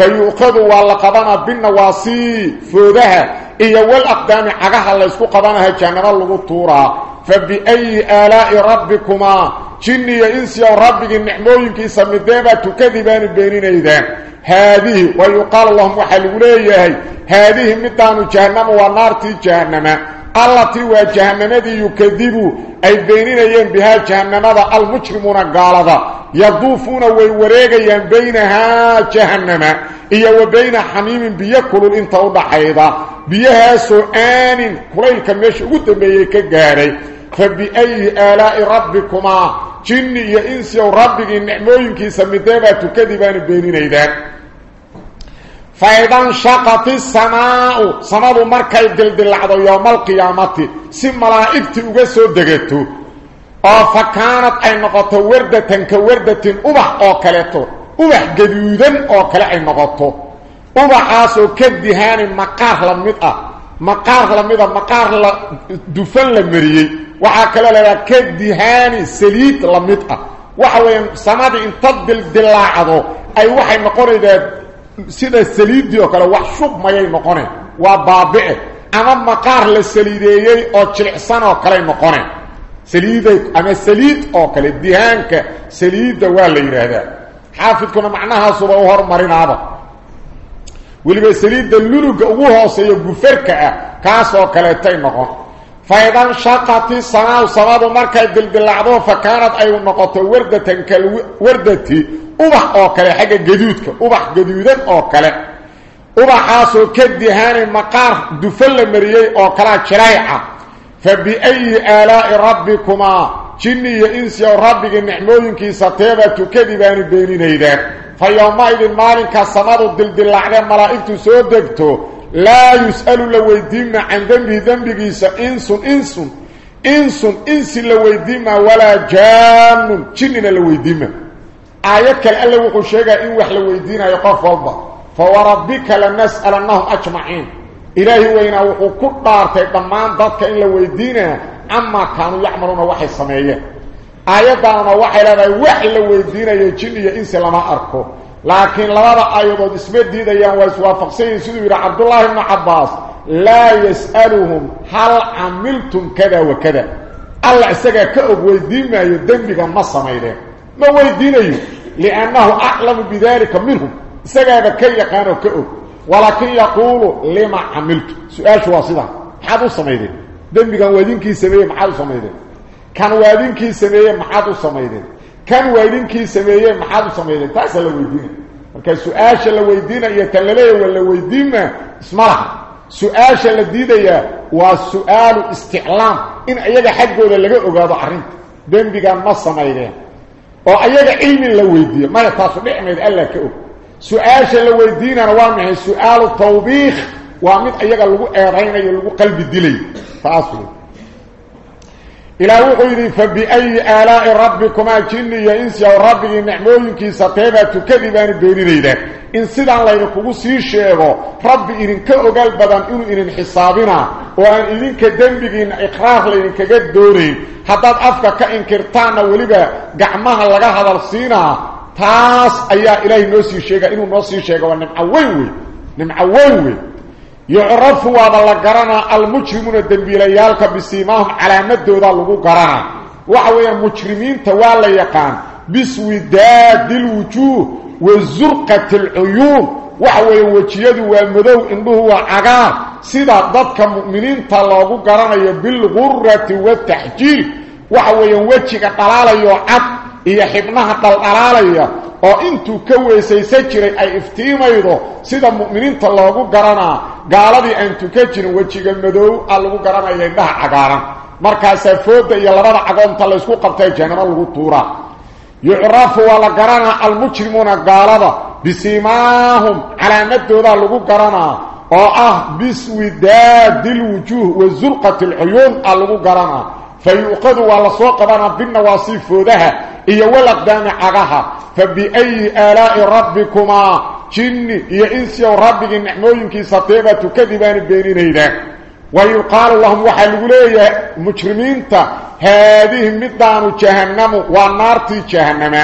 فيؤخذ والله قبنا بالنواصي فودها إيا والأقدام عقاها اللي اسكو قبناها جانبا لغو طورا فبأي آلاء ربكما؟ جني إنسي وربك النعموينك سمدابا تكذبان بيننا إذن هذه ويقال اللهم وحلو ليه هذه مدان جهنم ونار جهنم. التي وجهنم دي يكذبوا. أي بينين بها جهنم المجرمون قالوا. يضوفون ويوريغيان بينها جهنم. إيا وبين حميم بيكل إنت وضحيدا بيها سؤال كليل كميش قدامي كغاري فبأي آلاء ربكما؟ جني يا إنسي وربك النعموينك سمدابا تكذبان بينين إذن فإذا انشقت السماء. سماء مركي دلدلعضو يوم القيامة. سي ملائكتي uga دغتو أو فكانت اي نقطه ورده كورده ابح أو كليتو ابح جدودن أو كلا اي نقطه ابحاسو كدهان مقار لميد آه مقار لميد مقار دفن لمريي la kadihaan saliid lamid ah waxa weyn samada inta dildilacdo ay waxay noqonaydaa sida saliidii oo kale wax shub mayay noqoneen waa baabi'e ama maqaar la saliideeyey oo jilicsan oo kale noqoneen سليد أنا سليد أو كل الدهانك سليد ولا يراد حافظ كنا معناها صبو هر مرين هذا. ولي بسليد اللولغ أو هوسيه غفرك كاس أو كلتي نقو فايضا شقتي سنا وسنا بمرك دلدلعدو فكانت اي نقطة ورده كل وردتي وبح أو كل حاجة جديدك وبح جديدن أو كل وبح حاصل كدهان المقار دفل مريي أو كلا جرايعه فبأي آلاء ربكما؟ جني إنسي ربك النعموينكي ستيبة كذبان بينين هيدا فيومئذ مالك السماء دلدلعدو ملائكة سودكتو لا يسأل لويدين عن ذنبه. ذنبه إنس إنس إنس إنس لويدين ولا جان. جننا لويدين آيات كالألا وقل شيئا إن وح لويدين يقف والله فوربك لنسأل أنهم أجمعين. إلهي وين وحكو قارت دمان ضدك إلا ويدين أما كانوا يعملون وحي السماية. آياتنا وحي لنا وحي لويدين يجيني إنسي لما أركو. لكن لما آيات اسمه ديدا ينوي سوافق سيد سيد ورع عبد الله بن عباس. لا يسألهم هل عملتم كذا وكذا. الله أستقى كأب ويدين ما يدنبك ما السماية ما ويدين أيه لأنه أعلم بذلك منهم. سجد كي كانوا كأب. U sameeyeen dambiga wadinkii sameeyay maxaad u sameeyeen kan wadinkii sameeyay maxaad u sameeyeen kan weydinkii sameeyay maxaad u sameeyay taas la weydiina marka su'aasha la weydiina iyo tan la leeyahay wala weydiima ismaraha su'aasha la diidaya waa su'aalu isticlaam in ayaga xaggooda laga ogaado arinta dambiga ma sameeyeen oo ayaga cilmi la weydiiyo ma taas dhicmeed alla ka og su'aasha la weydiinana waa maxay su'aalu tawbiikh waa mid ayaga lagu eeraynayo lagu qalbi dilay taas إلى وحيدي فبأي آلاء ربكما جني يا إنسي أو ربك نعموينكي ستيبا تكذبان بيني ذا إن سيدان لينكو سيشيغو ربي إذن كأغال بدن إنو إذن حسابنا وأن إذن كدنبك إن إقرار لينك قد دوري حتى أفكا كإنكرتان ولبا قعمها لغا هذا السينا تاس أيا إلهي نوسي شيغا شيغا ونمعويوي نمعويوي يعرف وهذا لقرنا المجرمون الدنبيليالك بسيماهم على مدودا لغو قرنا وحوية مجرمين توالى يقان بسوداد الوجوه وزرقة العيون وحوية وجيد والمدو إنه هو عقار سيدا ضدك مؤمنين تلاغو قرنا بالغرة والتحجيل وحوية وجهك طلالة يعب iyo xibnaha daldalaalaya oo intuu ka weysaysan jiray ay iftiimaydo sida mu'miniinta loogu garanaa gaaladii aan tuka jirin wejiga madow a lagu garanaya indhaha cagaaran markaasaa fooda iyo labada cagoonta laysku qabtay jahannamo lagu tuuraa yucrafu waa la garanaa almujrimuuna gaalada bisimaahum calaamadoodaa lagu garanaa oo ah biswidaadi lwujuuh wa zurqati alcuyuun a lagu garanaa فيؤخذ ولا سوق بنا بالنواصي فودها إيا ولقدام عغاها فبأي آلاء ربكما؟ جن يا إنسي وربك النحموينكي سطيبة كذبان بينين هيدا ويقال لهم وحلقوا لي مجرمين هذه مدان جهنم والنار جهنم.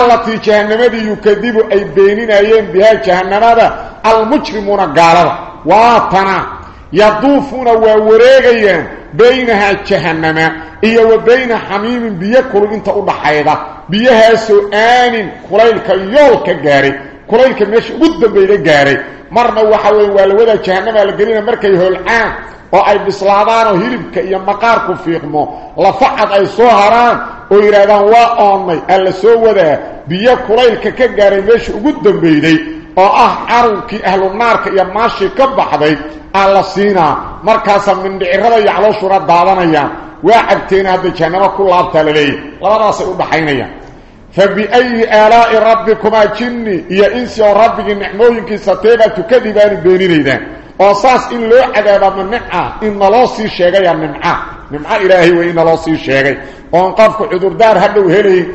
التي جهنم دي يكذب أي بينين أيام بها جهنم المجرمون قالوا واتنا يضوفون ووريغيان بينها جهنم. إيا وبين حميم بيكل انت أضحيدا بيها سؤال كليلك يولك جاري كليلك ماشي قد بيدا جاري مرنا وحوي والودا جهنم لقلينا مركا يهولعان oo ay bislaadaan hilibka iyo maqaarku fiiqmo lafacad ay soo haraan oo yiraahdaan waa oonnay alla soo wadaa biyo kulaylka ka gaaray meesha ugu dambeeyay oo ah carunkii ahlu naarka iyo maashi ka baxday alla siinaa markaasa mindhicirada iyo calooshuna daadanayaan waa cabteen hadda jahannamo ku laabtaa la leeyahy labadaasay u dhaxaynayaan فبأي آلاء ربكما جني يا إنسي وربك النعموينك ستيبا تكذبان بينينيدان وصاص إن لو عذاب من نمعة إن الله سي شيغي النمعة نمعة إلهي وإن الله سي شيغي وانقفك عذر دار هلو هلي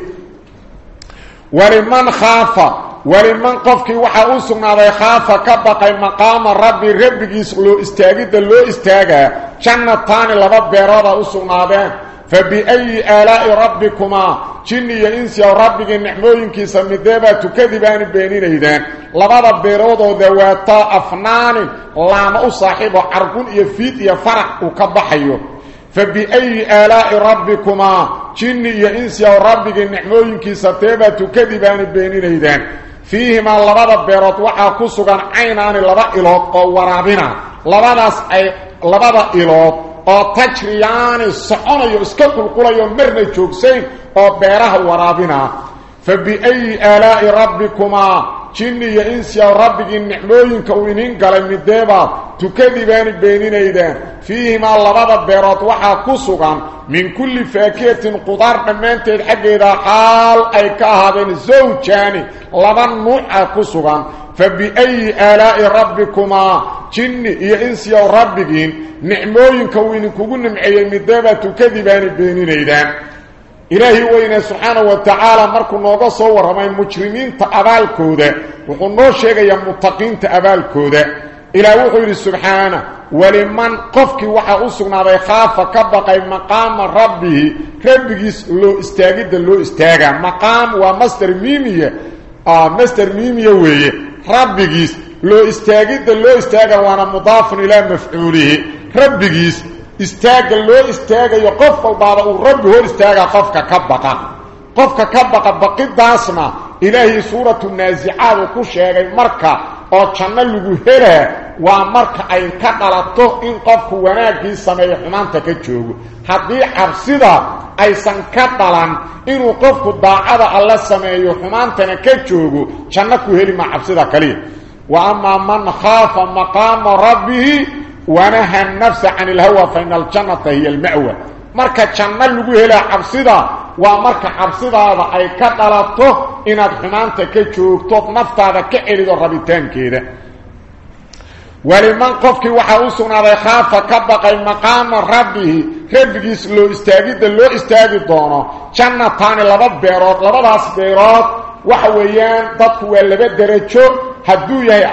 ولمن خاف ولمن قفك وحا اسغناده خاف كبقى مقام ربي ربكيس لو استاغيد لو استاغا جنتان لبا بيرودا اسغناده فبأي آلاء ربكما جني إنسي ربك النحموينكي سمدابا تكذبان بينين هيدان لبدا بيرودا ذواتا أفنان لاما أصاحب عرقون يفيد يفرق وكبحيو فبأي آلاء ربكما جني إنسي وربك النعموينك ستيبة كذبان بينين فيهما لبدا بيروت وحا كوسغان عينان لبا الهود أو ورابنا لبداس أي لبدا الهود أو تجريان السحن يسكل قول يوم مرن جوكسين أو بيرها ورابنا فبأي آلاء ربكما jinni iyo insiya rabbigii nicmooyinka uu inin galay mideebaad tukadibaani beeninaydaan fiihimaa labada beerood waxaa ku sugan min kulli faakihatin qudaar dhammaanteed xaggeeda xaal ay ka ahaadeen zawjaani laba nuuca ku sugan fa biayi aalaa'i rabbikumaa jinni iyo insiyaw rabbigiin nicmooyinka uu idinkugu nimceeyey mideebaad tukadibaani beeninaydaan إلهي وإن سبحانه وتعالى مركو نوغا صور همين مجرمين تأبال كودة. وقل نوشيغا يمتقين تأبال كودة. إلهي وإن سبحانه ولمن قفك وحاوسك نابي خافة كبقى مقام ربه. ربك لو استاقيد لو استاقى مقام ومستر ميمية. آه مستر ميمية وي ربك لو استاقيد لو استاقى وأنا مضافن إلى مفعوله. ربك qofka ka baqa qofka ka baqa baqidaasna ilaahay suuratu naasicaad uu ku sheegay marka oo janno lagu helaa waa marka ay ka dhalato in qofku wanaaggii sameeyo xumaanta ka joogo haddii cabsida aysan ka dhalan inuu qofku daacada alla sameeyo xumaantana ka joogo janno ku heli maa cabsida kaliya wa amaa man khaafa maqaama rabbihi ونهى النفس عن الهوى فإن الجنة هي المعوى مركة جنة لقوه إلى حبصدة ومركة حبصدة هذا أي كتلته إن الحمانت كتوكتوك نفت هذا كإلد الربيتين كده ولمن قفك وحاوسنا بخافة كبق المقام ربه. ربك لو استعيد لو استعيد جنة تاني لباد بيروت لباد أس بيروت. وحويان تطوى لباد درجو. هدو يا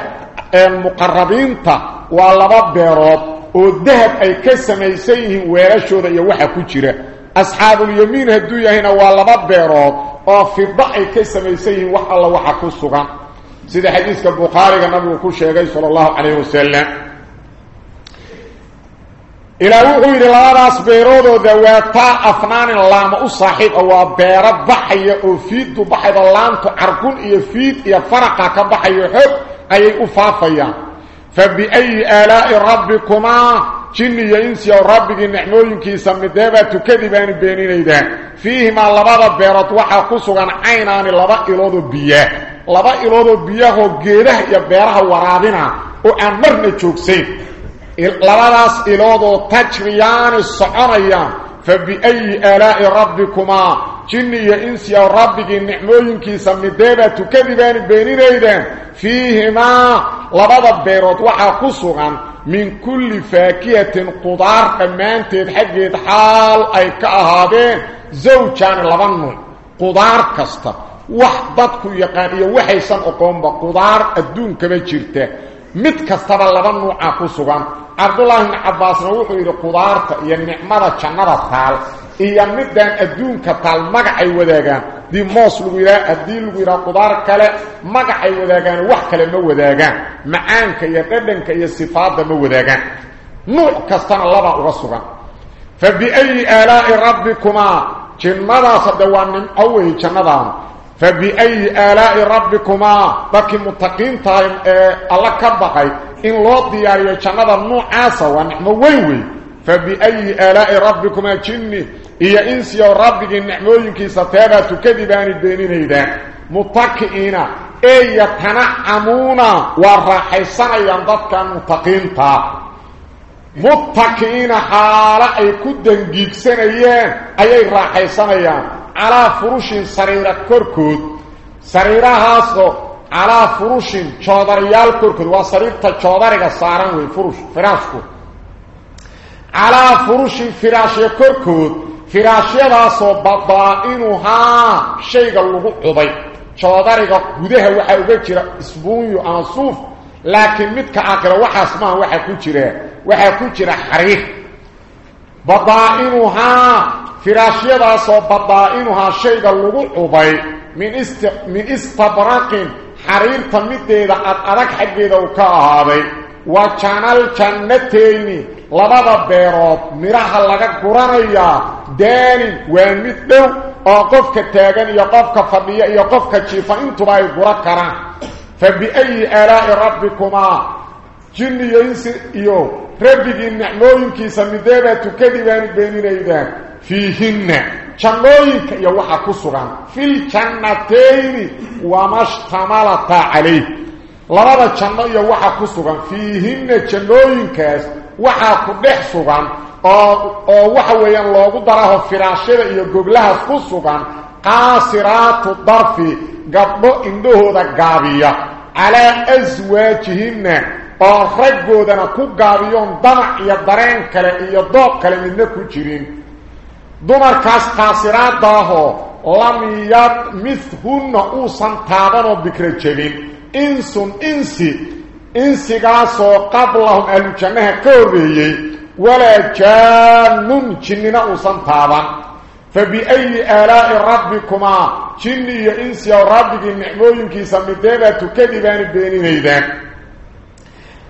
المقربين آه، تا waa laba beerood oo dahab ay ka samaysan yihiin weelashooda iyo waxa ku jira asxaabulyamiin hadduu yahayna waa laba beerood oo fida ay ka samaysan yihiin wax alla waxa ku sugan sida xadiiska bukhaariga nabigu ku sheegay sala allahu calayhi wasalam ilaa wuxuu yidhi labadaas beeroodoo dawaataa afnaanin laama u saaxiib ah waa beero baxaya oo fiiddu baxaydo laantu cargun iyo fiid iyo faraqa ka baxayo xog ayay u faafayaan فبأي آلاء ربكما؟ جني ينسي ربك نعموينكي سمدابا تكذبان بينين إذا فيهما لبدا بيرت وحا قصغا عينان لبا إلوذو بياه لبا إلوذو بياه وغيره يبيرها ورابنا. وأن مرنا جوكسين لبداس إلوذو تجريان الصعريان. فبأي آلاء ربكما؟ جني إنسي ربك نعموينكي سمدابا تكذبان بينين إذا فيهما لبدا بيروت كسوغا من كل فاكهة قدار أمانتين حقيت حال أي كأهابين زوجان لبنو قدار كستا وحدتكو يقانية وحيسان أقوم بقدار الدون كما جرته مد كستبا لبنو عاكسوغا عبد الله بن عباس قدارتا إيا النعمة جنة تال إيا مدان الدون كتال مقعي وداغان دي موس لغو يرا ادي لغو يرا قدار كله مغعي وداغان wax kale ma wadaagaan macaanka iyo dhadhanka iyo sifaada ma wadaagaan nooc kastana laba uga sugan fa bi ay alaa'i rabbikuma jannada sadawanin away jannadan fa bi ay alaa'i rabbikuma baki mutaqinta alla ka baqay in loo diyaariyo jannada noocaasa waa nicmo weyn weyn فبأي آلاء ربكم جنني إيا إنسي وربك النعموين كي ستابا تكذبان الدينين هيدان متقئين إيا يتنعمون والرحيسان ينضبك المتقين تا. متقئين حالا أي كدن جيكسين إيان أي الرحيسان إيان على فروش سريرة كركود. سريرة هاسو على فروش شادريال كركود. وصريرة شادريك ساران وفروش. فراش كركود calaa furushin firaashya korkood firaashyadaasoo badaa'inuhaa shayga lagu cuday joodariga gudaha waxaa uga jira isbuunyu ama suuf laakiin midka aakhira waxaas maaha waxaa ku jira waxaa ku jira xariir badaa'inuhaa firaashyadaasoo badaa'inuhaa shayga lagu cubay min ist min istabraqin xariirta mideeda ad adag xaggeeda uu ka ahaaday wa janal jannatayni labada beerood miraha laga guranayaa daanin waa mid dhow oo qofka taagan iyo qofka fadhiya iyo qofka jiifa intuba ay gura karaan fa biayi aalaa'i rabbikumaa jinni iyo insi iyo rabbigii nicmooyinkiisa mideebaa tukadii baanu beeninaydaan fiihinna jannooyinka iyo waxa ku sugan filjannatayni wamashtamalataa calayh labada janno iyo waxa ku sugan fiihinna jannooyinkaas waxaa ku dhex sugan oo oo waxa weeyaan loogu daraho firaashada iyo goglahaas ku sugan qaasiraatu darfi gabdho indhahooda gaabiya calaa aswaajihinna oo raggoodana ku gaabiyoon damac iyo dareen kale iyo dooq kale midna ku jirin dumarkaas qaasiraadaahoo lam yadmithunna uusan taabanoo bikra jebin insun insi انسغاسو قبلهم أهل الجنه كوبيه ولا كان جننا وسنتابا فبأي آلاء ربكما جن يا انس يا ربك محمودك سميتك تكذبان بيننا اذا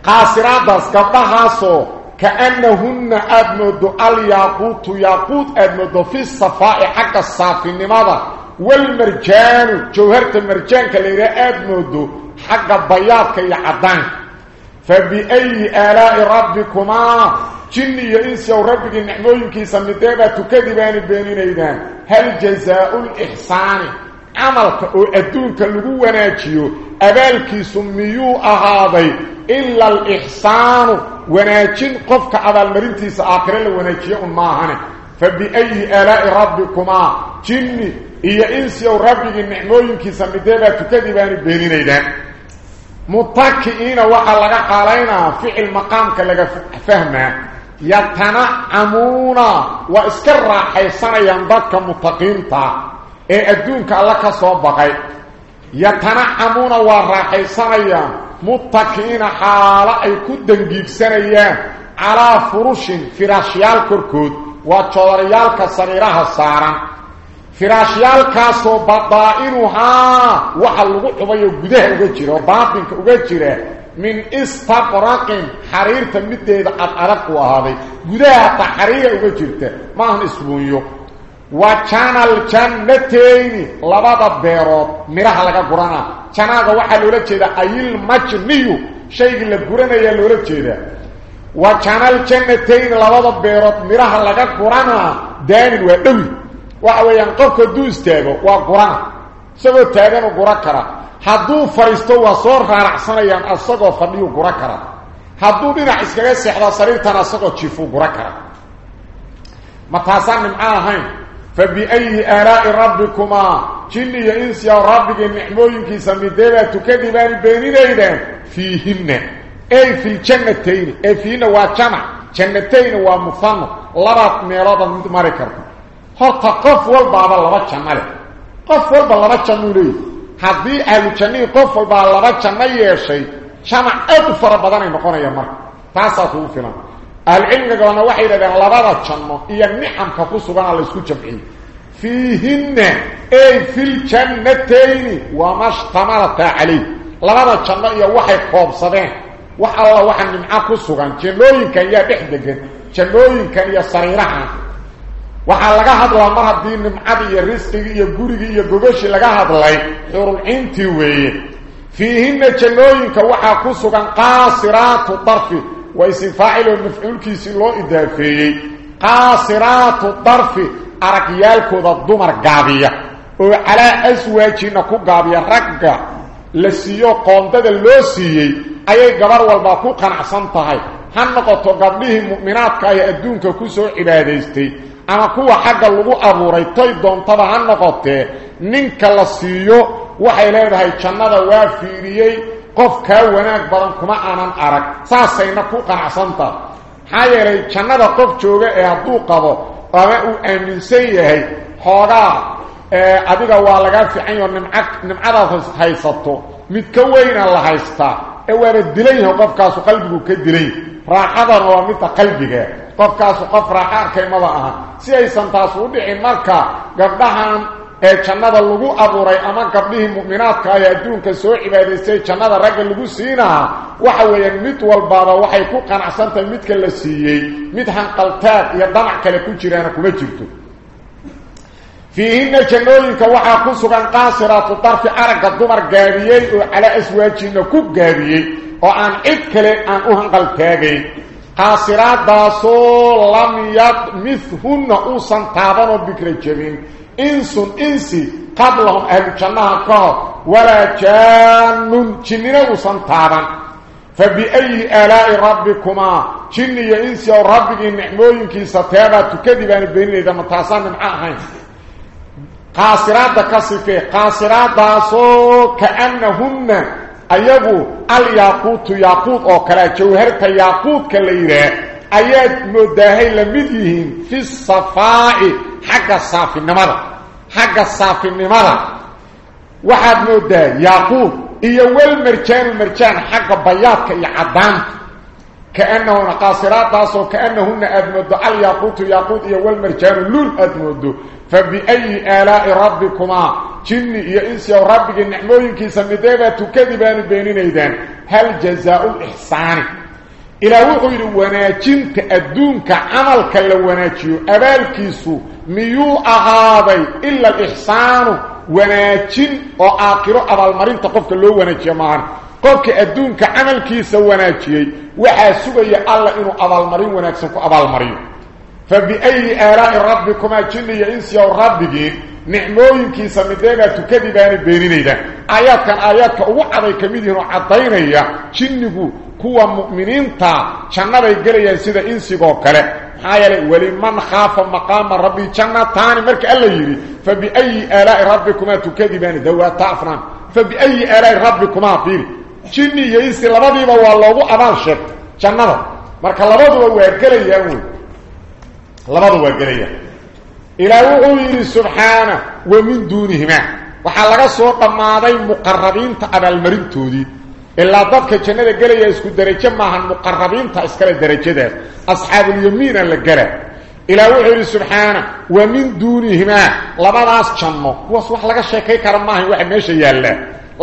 قاصرات كبهاسو كأنهن ابن دوال ياقوت ياقوت ابن دوفي الصفاء حق الصافي لماذا والمرجان جوهره المرجان كليره ابن دو حق البياض كي يحضان فبأي آلاء ربكما جني يئنس يا ربك نحن يمكن سمتابة تكذبان البينين ايدان هل جزاء الإحسان؟ عمل أدونك اللبوانا جيو أبالك سميو أهاضي إلا الإحسان وناجين قفك أبا المرنتيس آخرين وناجين ماهن. فبأي آلاء ربكما جني iyo insi ow rabbigii nicmooyinkiisa mideebaa tukadii baanu beeninaydaan mutaki'iina waxaa laga qaalaynaa ficil maqaamka laga fahmaa yatanacamuuna waa iska raaxaysanayaan dadka mutaqiinta ee adduunka alla ka soo baqay yatanacamuuna waa raaxaysanayaan mutaki'iina xaalo ay ku dangiigsanayaan calaa furushin firaashyaal korkood waa joodarayaalka sariiraha saaran waxa lagu cubayo gudaha uga jira oo baatinka uga jira min istabraqin xariirta mideeda ad adag u ahaaday gudaha hataa xariira uga jirta maahan isbuunyo wa janal jannatayni labada beerood miraha laga guranaa janaaga waxaa loola jeedaa ayilmajniyu shaygii la guranayaa loola jeedaa wa janal jannatayni labada beerood miraha laga guranaa daanin waa dhowi waxa weeyaan qofka hadduu istaago waa gurana isagoo taaganu gura kara hadduu fadhiisto waa soo raaracsanayaan asagoo fadhiyuu gura kara hadduu dhinac iskaga seexdo sariirtan asagoo jiifuu gura kara ma taasaan nimco ahayn fa biayi aalaa'i rabbikumaa jinni iyo insiya rabbigii nicmooyinkiisa mideebaa tukadii baanu beeninaydaan fiihinna ey fi ljannatayni ee fiihinna horta qof walbaaba laba janno leh qof walba laba jannuu leeyahy haddii ahlu jannihii qof walbaa laba janno yeeshay jamac aad u fara badanay noqonayaan marka taasaa kugu filan ahlucilmiga gabanna waxay yidhahdeen labada janno iyo nicamka ku sugana laysku jamciyey fiihinna ey filjannatayni wamashtamalataa calayh labada janno iyo waxay koobsadeen wax alla waxa nimco ku sugan jannooyinkan yaa dhex degan jannooyinkan iyo sariirahan waxaa laga hadlaa mar haddii nimcadii iyo risqigii iyo gurigii iyo gogashii laga hadlay xurulciintii weeye fiihinna jannooyinka waxaa ku sugan qaasiraatu darfi waa isin faaciloo mafcuulkiisii loo idaafeeyey qaasiraatu darfi aragyaalkooda dumar gaabiya oo calaa aswaajina ku gaabiya ragga la siiyo qoondada loo siiyey ayay gabar walba ku qanacsan tahay ha noqoto gabdhihii mu'minaadka ee adduunka ku soo cibaadaystay ama kuwa xagga lagu abuuray toy doontaba ha noqotee ninka la siiyo waxay leedahay jannada waa fiiriyey qof kaa wanaag badan kuma aanan arag saasayna ku qanacsantaha maxaa yeelay jannada qof jooga ee hadduu qabo ama uu aaminsan yahay xoogaa adiga waa lagaa fiican yaho nimca nimcadaad haysato mid ka weyna la haystaa ee waaba dilan yahay qofkaasu qalbigu ka dilan yahy raaxadana waa midda qalbiga qofkaasu qof raaxo arkay maba aha si aysan taas u dhicin marka gabdhahan ee jannada lagu abuuray ama gabdhihii mu'minaadka ah ee adduunka soo cibaadaystay jannada ragga lagu siinaa waxa weeyaan mid walbaaba waxay ku qanacsantahay midka la siiyey mid hanqaltaag iyo damac kale ku jiraana kuma jirto fiihinna jannooyinka waxaa ku sugan qaasiraatu darfi aragga dumar gaabiyey oo calaa aswaajinna ku gaabiyey oo aan cid kale aan u hanqaltaagayn قاصرات داسو لم يط مثهن أوسن تابن بكر الجبين إنس إنس قبلهم أهل جنة ولا جان جنين أوسن تابن فبأي آلاء ربكما؟ جن يإنس يا ربك نعموين كي ستابا تكذبان بيني إذا متاسان معاهين قاصرات كصفة قاصرات داسو كأنهن ayagu alyaaquutu yaaquud oo kalea jawharta yaaquudka la yidhaah ayaad moodaahay la mid yihiin fi safaa'i xagga saafinimada xagga saafinimada waxaad moodaa yaaquud iyo walmarjaanu marjaan xagga bayaadka iyo caddaanta kaannahuna qaasiraadaasoo kaannahunna aada moodo alyaaquutu yaaquud iyo walmarjaanu luul aada فبأي آلاء ربكما؟ جن يا إنس يا ربك النعمويك سميتها تكذبان بيننا إذن. هل جزاء الإحسان؟ إلى وغير وناجنت أدونك عملك لوناجيو أبالكيسو ميو أغاضي إلا الإحسان. وناجن وآقرو أبا المرين تقفك اللو وناجيو معنا قفك أدونك عملكيسو وناجيو وحاسوك يا الله إنو أبا المرين وناجسوك أبا المرين. Nicmooyinkiisa mideebaa tukadibaani beeninayda aayaadkan aayaadka ugu caday ka mid yihiin oo caddaynaya jinnigu kuwa mu'miniinta jannaday gelayaan sida insigoo kale maxaa yeelay weliman khaafa maqaama rabbi jannataani marka alla yidhi fa biayi aalaa'i rabbikumaa tukadibaani dawaata afnaan fa biayi aalaa'i rabbikumaa fiiri jinni iyo insi labadiiba waa loogu abaal sheegtay jannada marka labaduba waa gelayaan wey labadu waa gelayaan ilaah wuxuu yidhi subxaana wa min duunihimaa waxaa laga soo dhammaaday muqarabiinta abaalmarintoodii ilaa dadka jannada gelaya isku derajo maahan muqarabiinta iskale derajadaas asxaabulyamiina la gela ilaah wuxuu yidhi subxaana wa min duunihimaa labadaas janno kuwaas wax laga sheekay kara maahan waxa meesha yaallaa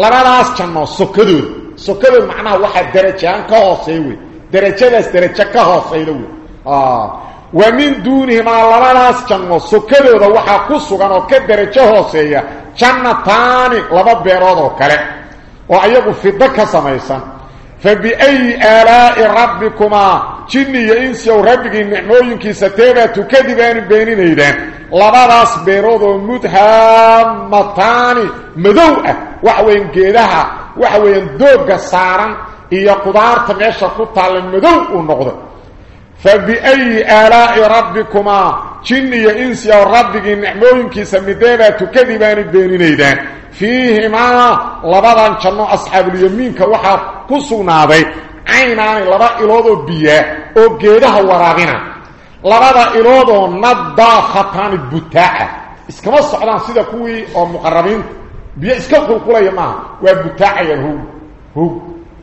labadaas janno sokadood sokadood macnaha waxaa derajaaan ka hooseey wey derajadaas derajo ka hooseyda wey ومن دونهم على الناس جنو سكبه وحا قصوغانو كدره جهوسي جنة تاني لببيرودو كره. وعيق في الدكة سميسا فبأي آلاء ربكما؟ جنية ينسي وربك النعموين كي ستابة تكذبان بينين ايدان لبباس بيرودو متهامة تاني مدوء وحوين قيدها. وحوين دوغة سارا إيا قدار تميشا قطع للمدوء النقضة. فبأي آلاء ربكما؟ جن يا إنس يا ربك نعمونك سميتها تكذبان بينينيدا فيهما لبدان جنو أصحاب اليمينك وحا كسونابي عينان لبا إلودو بيا أو جيدها وراغنا لبا إلودو ندا خطان بوتا اسكما سخلان سيده كوي أو مقربين. بيا اسكو كل كل يما وبتاعه هو هو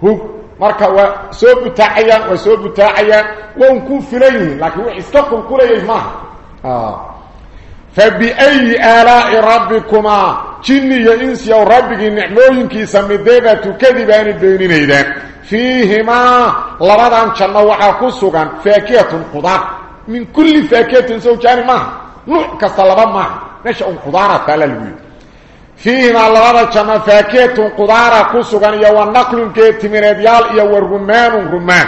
هو maaha marka waa soo butaacayaan waa soo butaacayaan waa un ku yihiin laakiin wax iska qulqulayay maaha فبأي آلاء ربكما جني إنسي أو ربك النعموينكي سمديبا تكذبان بينين إذن فيهما لبدان جنة وحاكسوغان فاكية قضاء من كل فاكية سوچان ما نوع كسلبا ما نشأ قضارة تلالوي فيهما لبدان جنة فاكية قضارة كسوغان يو النقل كيت من ريال يو الرمان رمان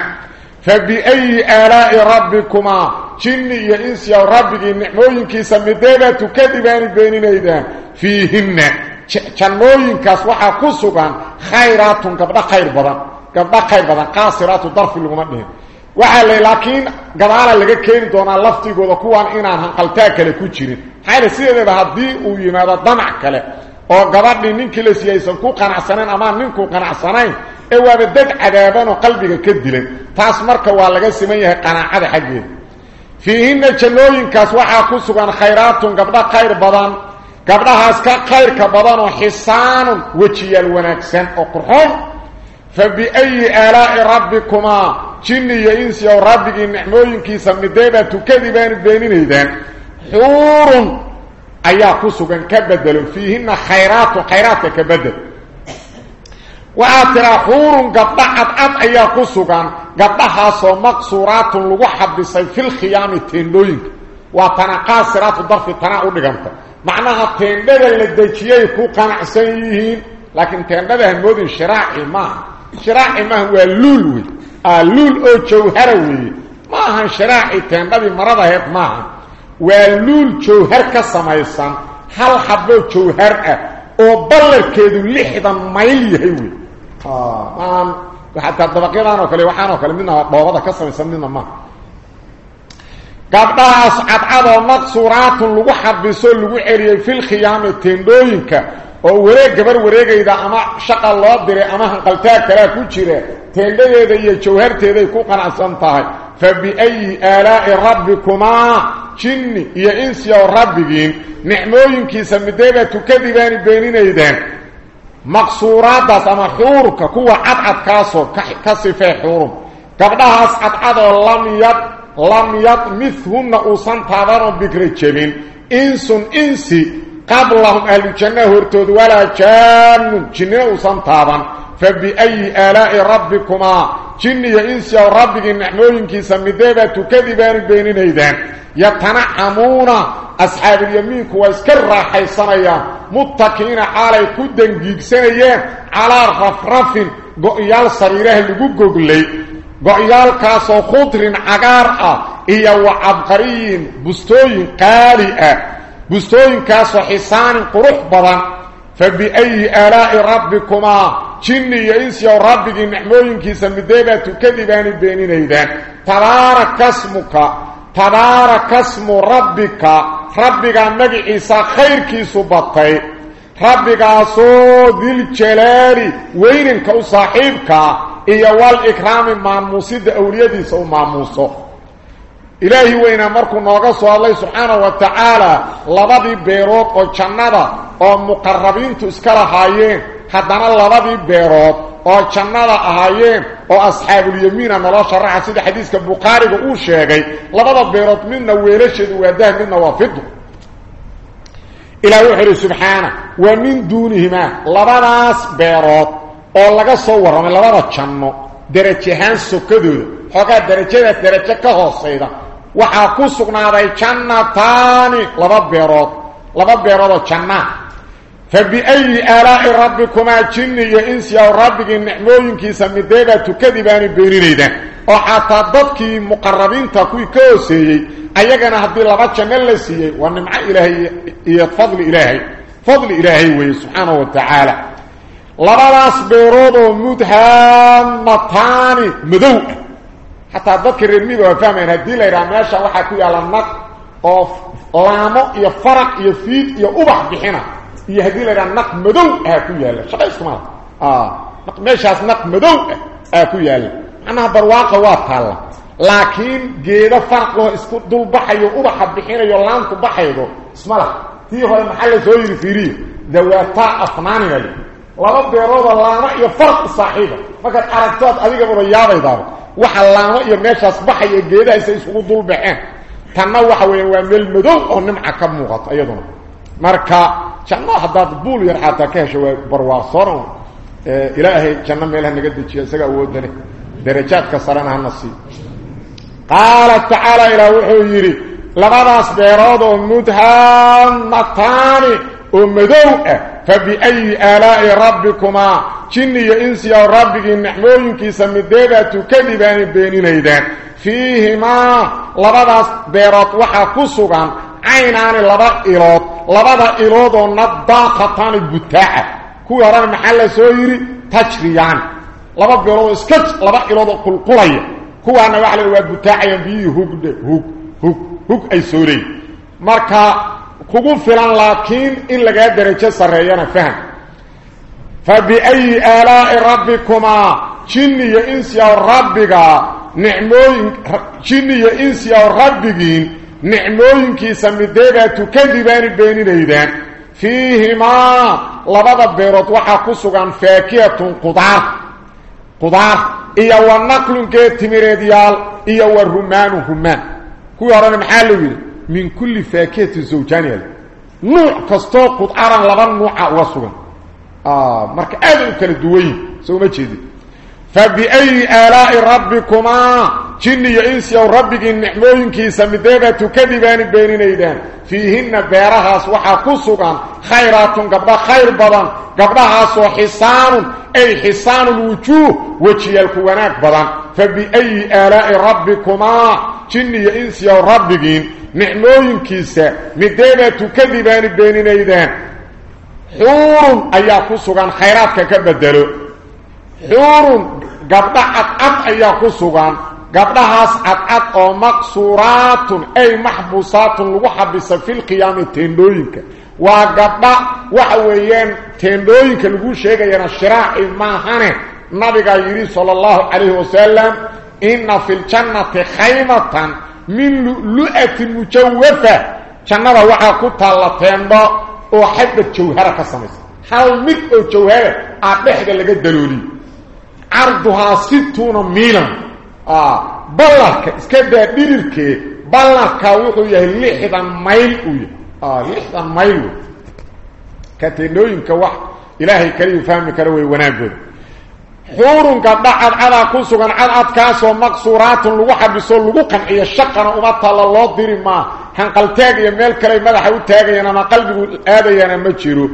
فبأي آلاء ربكما؟ جني يا إنس يا ربك نعموينكي سمديبا تكذبان بينين إذن فيهن جنوينكاس وحا كسوغان خيرات قبل خير بدن قبل خير بدن قاصرات ضرف لغمدهم waxa la laakiin gadaala laga keeni doonaa laftigooda kuwaan inaan hanqaltaa kale ku jirin xayla sideeda hadii uu yimaado damac kale oo gabadhii ninkii la siiyaysan ku qanacsanayn ama ninku qanacsanayn ee waaba dad cadaaban oo qalbiga ka dilan taas marka waa laga siman yahay qanaacada xaggeeda fiihinna jannooyinkaas waxaa ku sugan khayraatun gabdho khayr badan gabdhahaas ka khayrka badan oo xisaanun wejiyaal wanaagsan oo qurxoon fa biayi aalaa'i rabbikumaa jinni iyo insi ow rabbigii nicmooyinkiisa mideebaa tukadibaani beeninaydaan xuurun ayaa ku sugan ka bedelo fiihina khayraatu khayraadka ka bedel waxaa tiraa xuurun gabdha cadcad ayaa ku sugan gabdhahaasoo maqsuuraatun lagu xabisay filkhiyaami teendhooyinka waa tana qaasiraatu darfi tanaa u dhiganta macnaha teendhada la dejiyay ku qanacsan yihiin laakiin teendhada hamoodin shiraaci maaha shiraaci maaha waa luul wey luul oo jawhara ma ahan shiraaci teendhadii maradaheed maaha waa luul jawhar ka samaysan hal xaboo jawhar ah oo ballarkeedu lixdan mayl yahay wey maan xataa dabaqyadan oo kale waxaan oo kale midna dhoobada ka samaysan midna maaha gabdhahaas cadcadoo maqsuuraatun lagu xabiso lagu celiyey filkhiyaami teendhooyinka oo wareeg gabar wareegayda ama shaqa loo diray ama hanqaltaag kalaa ku jira teendhadeeda iyo jawharteeday ku qanacsan tahay فبأي آلاء ربكما؟ جن يا إنس يا ربكين نحنوين كي مدابة تكذبان بيننا إذن مقصورات أما حورك كوة عد عد كاسو كاسفة حورم. كبدا أسعد عد لم يد لم يد مثهن أوسان تابانو بكريتشبين إنس إنسي قبلهم أهل جنة هرتود ولا جان جنة أوسان تابان. فبأي آلاء ربكما؟ جني إنسي وربك النحنوين كيسا مدابة تكذبان بيننا إذن. يتنعمون أصحاب اليمين كواسكرة حيصانيا متكين حالي كدن جيكسانيا على رفرف قئيال صريره اللي قلقلي قئيال كاسو خطر عقار إيو عبقريين بستوين قارئ بستوين كاسو حصان قروح بضان. فبأي آلاء ربكما؟ جني يئس يا ربك نعمويك سمديبا تكذبان بينين إذن تبارك اسمك تبارك اسم ربك. ربك النبي عيسى خير كيسو بطي. ربك عصو ذي الجلال وين كو إيا والإكرام مع موسيد أوليدي سو مع موسوخ إلهي وين مركو نوغا سوالاي سبحانه وتعالى لبدي بيروت أو جنبا أو مقربين تو اسكلا هايين حدانا لبدي بيروت أو جنبا اهايين أو أصحاب اليمين أنا لا شرحا سيدي حديث البخاري أو شيغاي لبدا بيروت مننا ويلشد وداه مننا وافد إلهي وحري سبحانه ومن دونهما لبدا بيروت أو لغا سو ورمي لبدا جنبا درجهان سكدود. حقا درجه درجه كهو سيدا waxaa ku sugnaaday jannataani laba beerood laba beeroodoo jannaa fa biayi aalaa'i rabbikumaa jinni iyo insiyaw rabbigii nicmooyinkiisa mideebaa tukadibaani beeninaydaan oo xataa dadkii muqarabiinta kuwii ka hooseeyey ayagana haddii laba janno la siiyey waa nimco ilaahay iyo fadli ilaahay fadli ilaahay weeye subxaanahu wa tacaala labadaas beeroodoo mudhaamataani madow ah حتى ذكر الرميد وفهم ان هدي لا يرامش وحا كيا لنق قف لامو يا فرق يا فيد يا ابع بحنا يا هدي لا نق مدو ها كيا له شيخ اسمه آه نق مش اس نق مدو ها كيا له أنا برواقه واطال لكن غير فرق لو اسكو دول بحي ابع بحنا يا لانكو بحيدو اسمه لا تي هو المحل زوير فيري ذا وفاء اصنامي laba beeroodoo laamo iyo farq saaxiiba markaad aragtood adigababa yaabaydaaba waxa laamo iyo meeshaas baxaya geedahaisa isugu dul baxeen tanna waxa weeyaan waa meel madow oo nimca ka muuqato iyaduna marka janno haddaad buul yar xataa ka hesho waa barwaaqsoonan ilaahay janno meelaha naga dejiya isaga awoodane darajaadka sarena hana sii qaala tacaala ilaah wuxuu yidhi labadaas beerood oo mudhaamataani ومدوء فبأي آلاء ربكما كني إنسي يا ربك النحلوين كي سمدابا تكذبان بين ليدان فيهما لبداس بيرات وحاكسوغا عينان لبا إلوط لبا إلوط ونضاقتان البتاعة كو يرى المحل سويري تشريان لبا بيرو اسكت لبا إلوط قل قرية كو أنا وحلي وابتاعي بيه هوك هوك هوك أي سوري مركا ay kugu filan laakiin in lagaa darajo sarreeyana faham fa biayi aalaa'i rabbikumaa jinni iyo insiyaw rabbiga nicmooyin jinni iyo insiyaw rabbigiin nicmooyinkiisa mideebaa tukadibaani beeninaydaan fiihimaa labada beerood waxaa ku sugan faakihatun qudaar qudaar iyo wa naqlun geed timireedyaal iyo wa rumaanu rumaan kuwii horena maxaa la yidhi min kulli faakihati zawjaani nuuc kastoo qudaran laba nuuca uga sugan. Marka aad u kala duwayn soo ma jeedin جني إنسي أو ربك النحموين كي سمديبا تكذبان بين نيدان فيهن بيرهاس وحا قصقا خيرات قبل خير بدن قبلهاس وحسان أي حسان الوجوه. وجه الكوانات بدن فبأي آلاء ربكما. جني إنسي أو ربك نحموين كي سمديبا تكذبان بين نيدان حور أيا قصقا خيرات كبدلوا قبضهاس عدعد أو مقصورات أي محبوسات لغحبس في القيام التندوينك وقبضة وحويين تندوينك لغو شيئا ينا الشراع ماهانه نبي يري صلى الله عليه وسلم إن في الجنة خيمة من لؤلؤة مجوفة جنة وحا كتالا تندو وحبة جوهرة كسمس هل مد أو جوهرة أبحث لغا دلولي عرضها ستون ميلا آه بلغك اسكدا ديرك بلغك وحو يهي لحدا ميل ويه آه لحدا ميل كتنوين كوح إلهي كريم فهمي كروي وناقود حور قد دعد على كسوغا عدد كاسو مقصورات لغو حبسو لغو قنعي الشقنا أمتا الله ديري ما. هنقل تاقيا ميل كريم مدحو تاقيا ما قلبي آديا مجيرو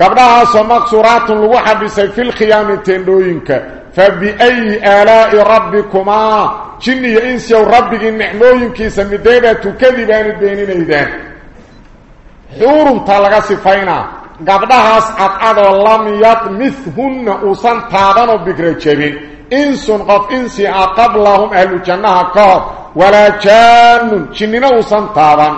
قبلها مقصورات لغو حبسي في الخيام تندوينك فبأي آلاء ربكما؟ جني إنسي وربك النحموينك سمدينة تكذبان بينين إذن. حور طلق صفينا قبلها أتعاد لم يطمثهن أصان تابان بكرة جبين. إنس قف إنسي قبلهم أهل الجنة كهب ولا جان جننا أصان تابان.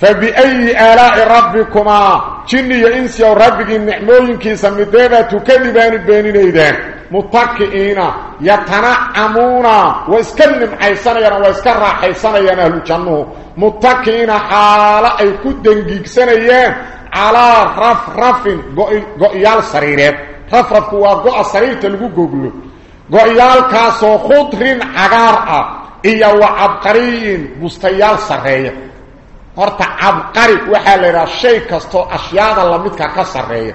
فبأي آلاء ربكما؟ جني إنسي وربك النحموينك سمدينة تكذبان بينين إذن متكئين يتنعمون واسكنم حيسانيا واسكن راحيسانيا أهل الجنة متكئين حالا أي كدن جيكسانيا على رف رف قئيال سريرات رف رف هو قئ سرير تلقو قبلو. قئيال كاسو خضر عقار إيا وعبقريين بستيال سرير. Horta cabqari waxaa la yidhaha shay kastoo ashyaada lamidka ka sarreeya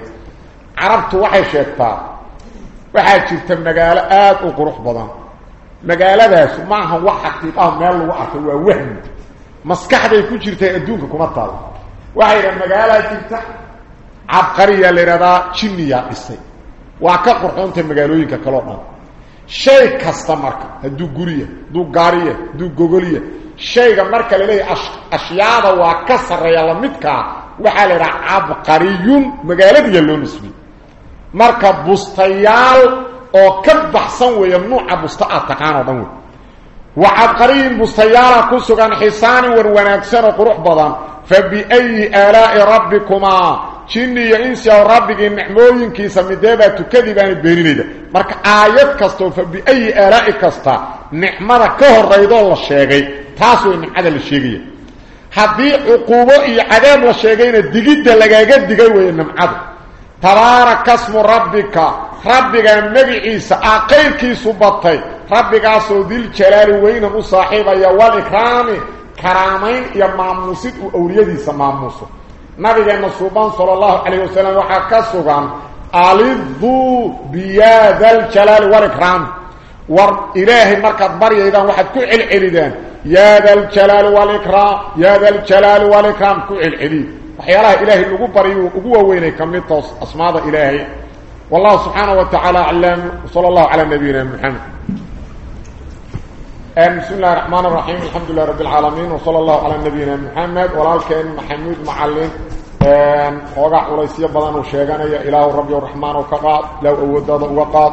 carabtu waxay sheegtaa waxaa jirta magaalo aada u qurux badan magaaladaas maaha wax xaqiiqaha meel lagu arkay waa wahmi maskaxday ku jirtay adduunka kuma taalo waxay yidhaha magaalaa jirta cabqariyaa la yidhahdaa jinniyaa dhisay waa ka qurxoontay magaalooyinka kaloo dhan shay kasta marka hadduu guriya hadduu gaariya hadduu gogoliya شيء مركا للي أشياء وكسر يلا متكا وحال را عبقري مغالب يلون اسمي مركا بستيال أو كبح صنو يمنوع بستاعت تقانو دنو وعبقري بستيالا كسو كان حسان ورواناكسان وقروح بضان. فبأي آلاء ربكما jinni iyo insi ow rabbigii nicmooyinkiisa mideebaa tukadibaana beeninayda marka aayad kastaoo fa biayi aalaa'i kasta nicmada ka horaydoo la sheegay taas way nimcada la sheegaya haddii cuquubo iyo cadaab la sheegayna digidda lagaaga digay weeye nimcadu tabaaraka smu rabbika rabbigaa magiciisa ah qayrkiisu batay rabbigaasoo diljalaali weynan u saaxiibaya walikraami karaamayn iyo maamuusid uu awliyadiisa maamuuso نبي جاي مصوبان صلى الله عليه وسلم وحكسوغان عليذو بياد الجلال والإكرام وإلهي إذا بريدان وحكو العليدان يا ذا الجلال والإكرام يا ذا الجلال والإكرام كو العليد وحيا الله إلهي اللقو بريو وقوة ويني كميتوس أصماد إلهي والله سبحانه وتعالى علم صلى الله على نبينا محمد بسم الله الرحمن الرحيم الحمد لله رب العالمين وصلى الله على نبينا محمد ولكن محمود معلم وقع وليسيا بدن وشيغانيا إله ربي الرحمن وكقاد لو أوداد وقاد